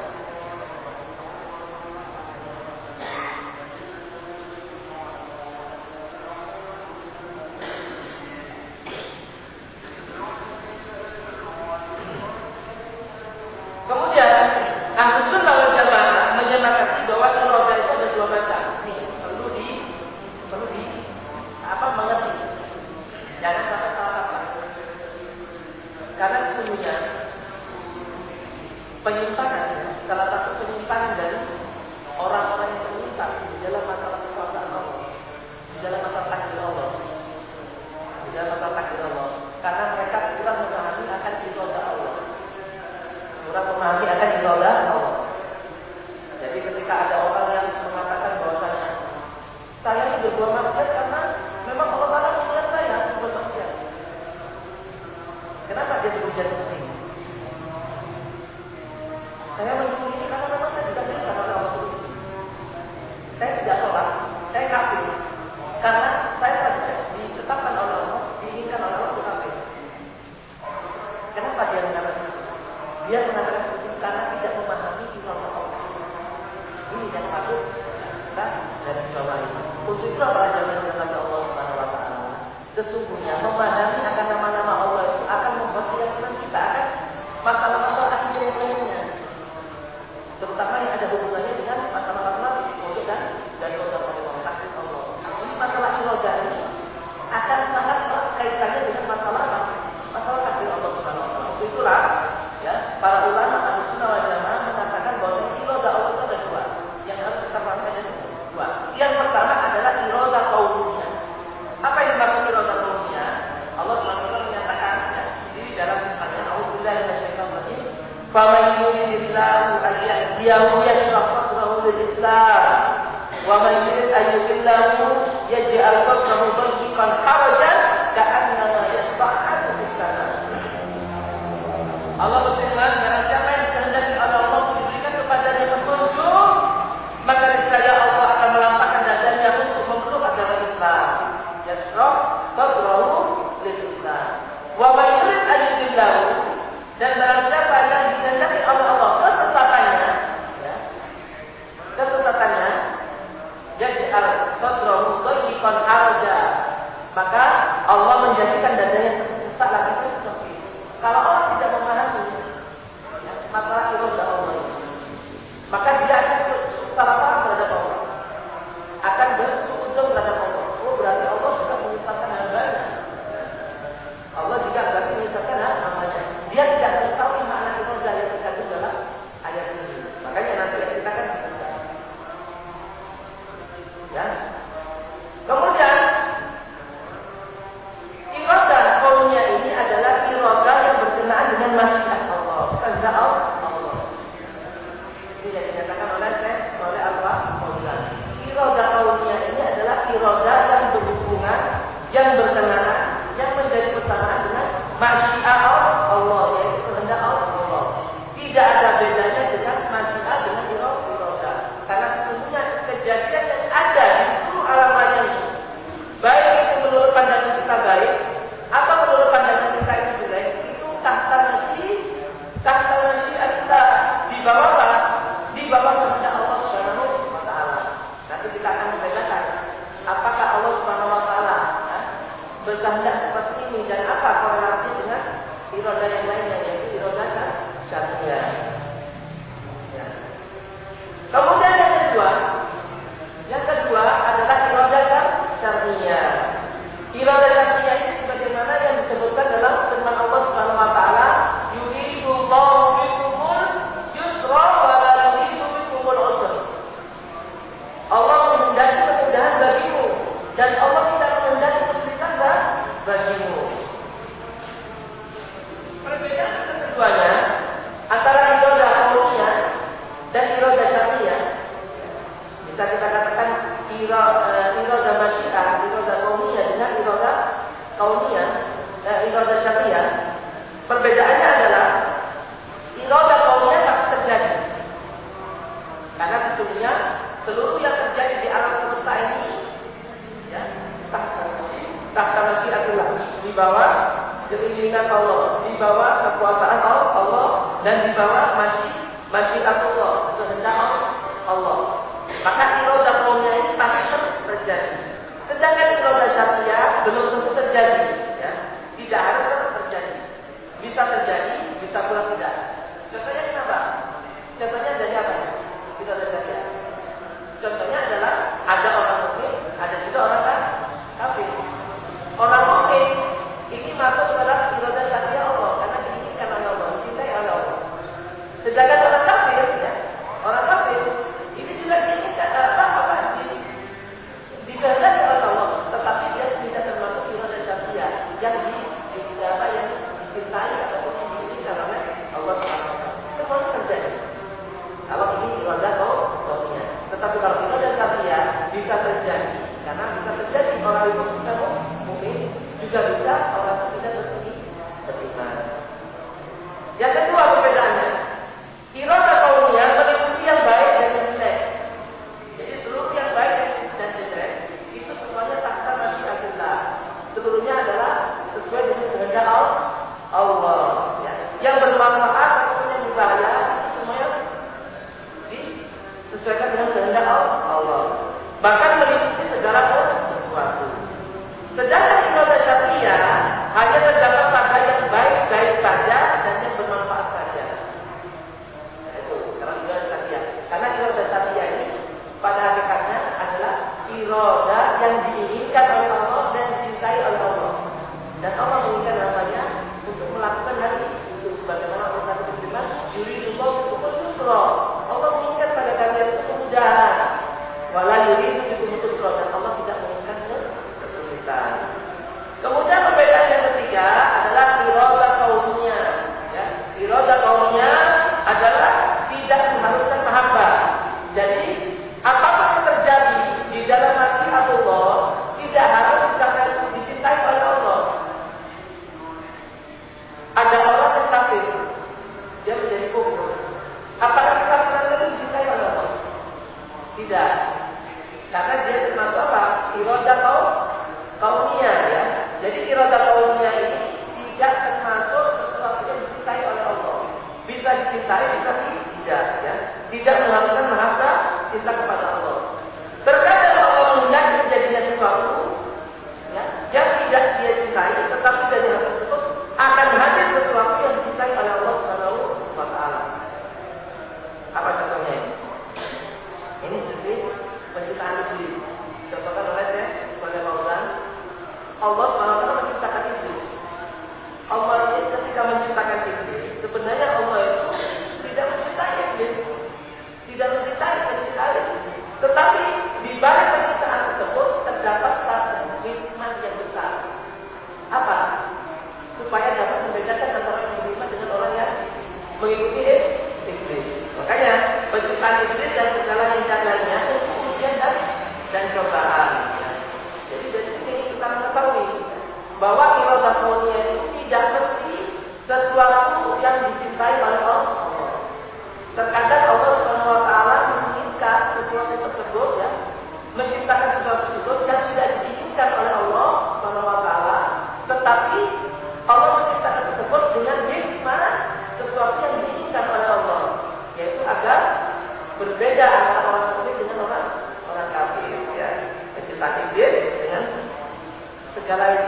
segala yang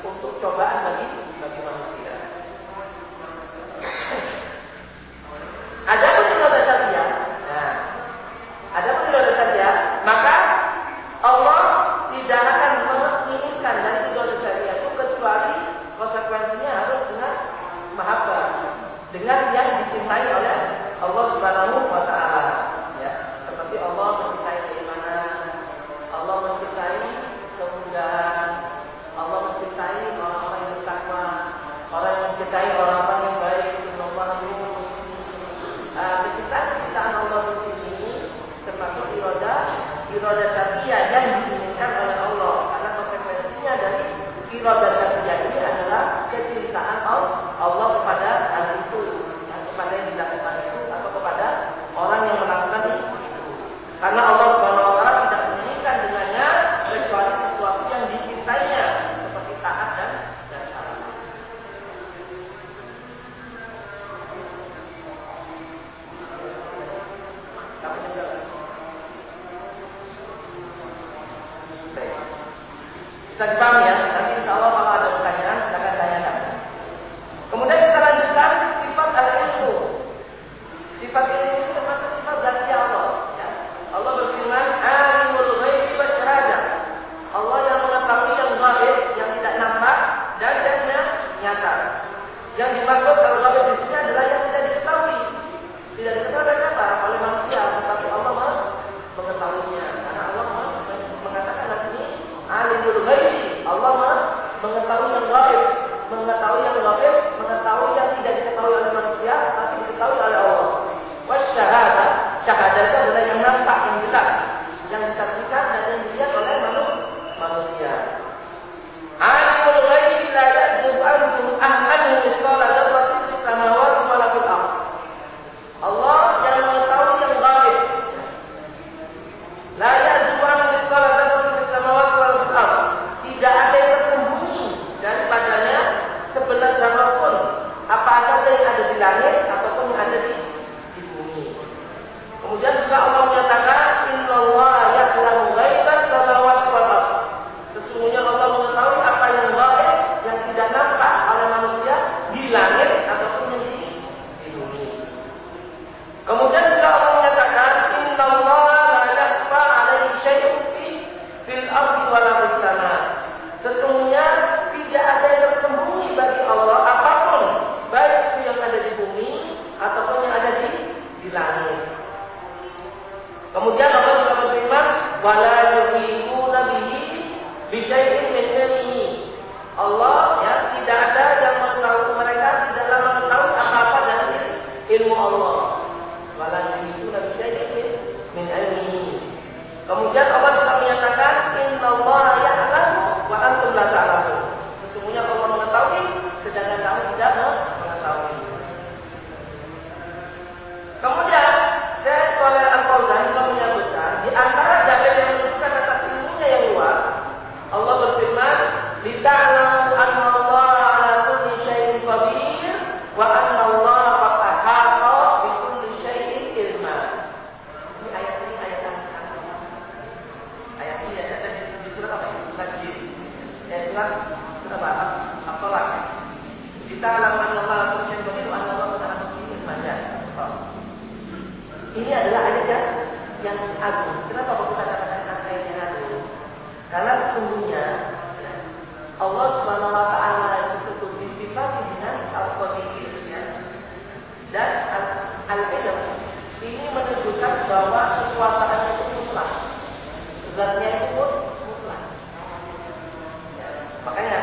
untuk cobaan bagi Allah kepada hal itu kepada yang dilakukan. diketahui oleh Allah. Wasyahadah, syahadat itu adalah yang nampak, yang jelas. Makanya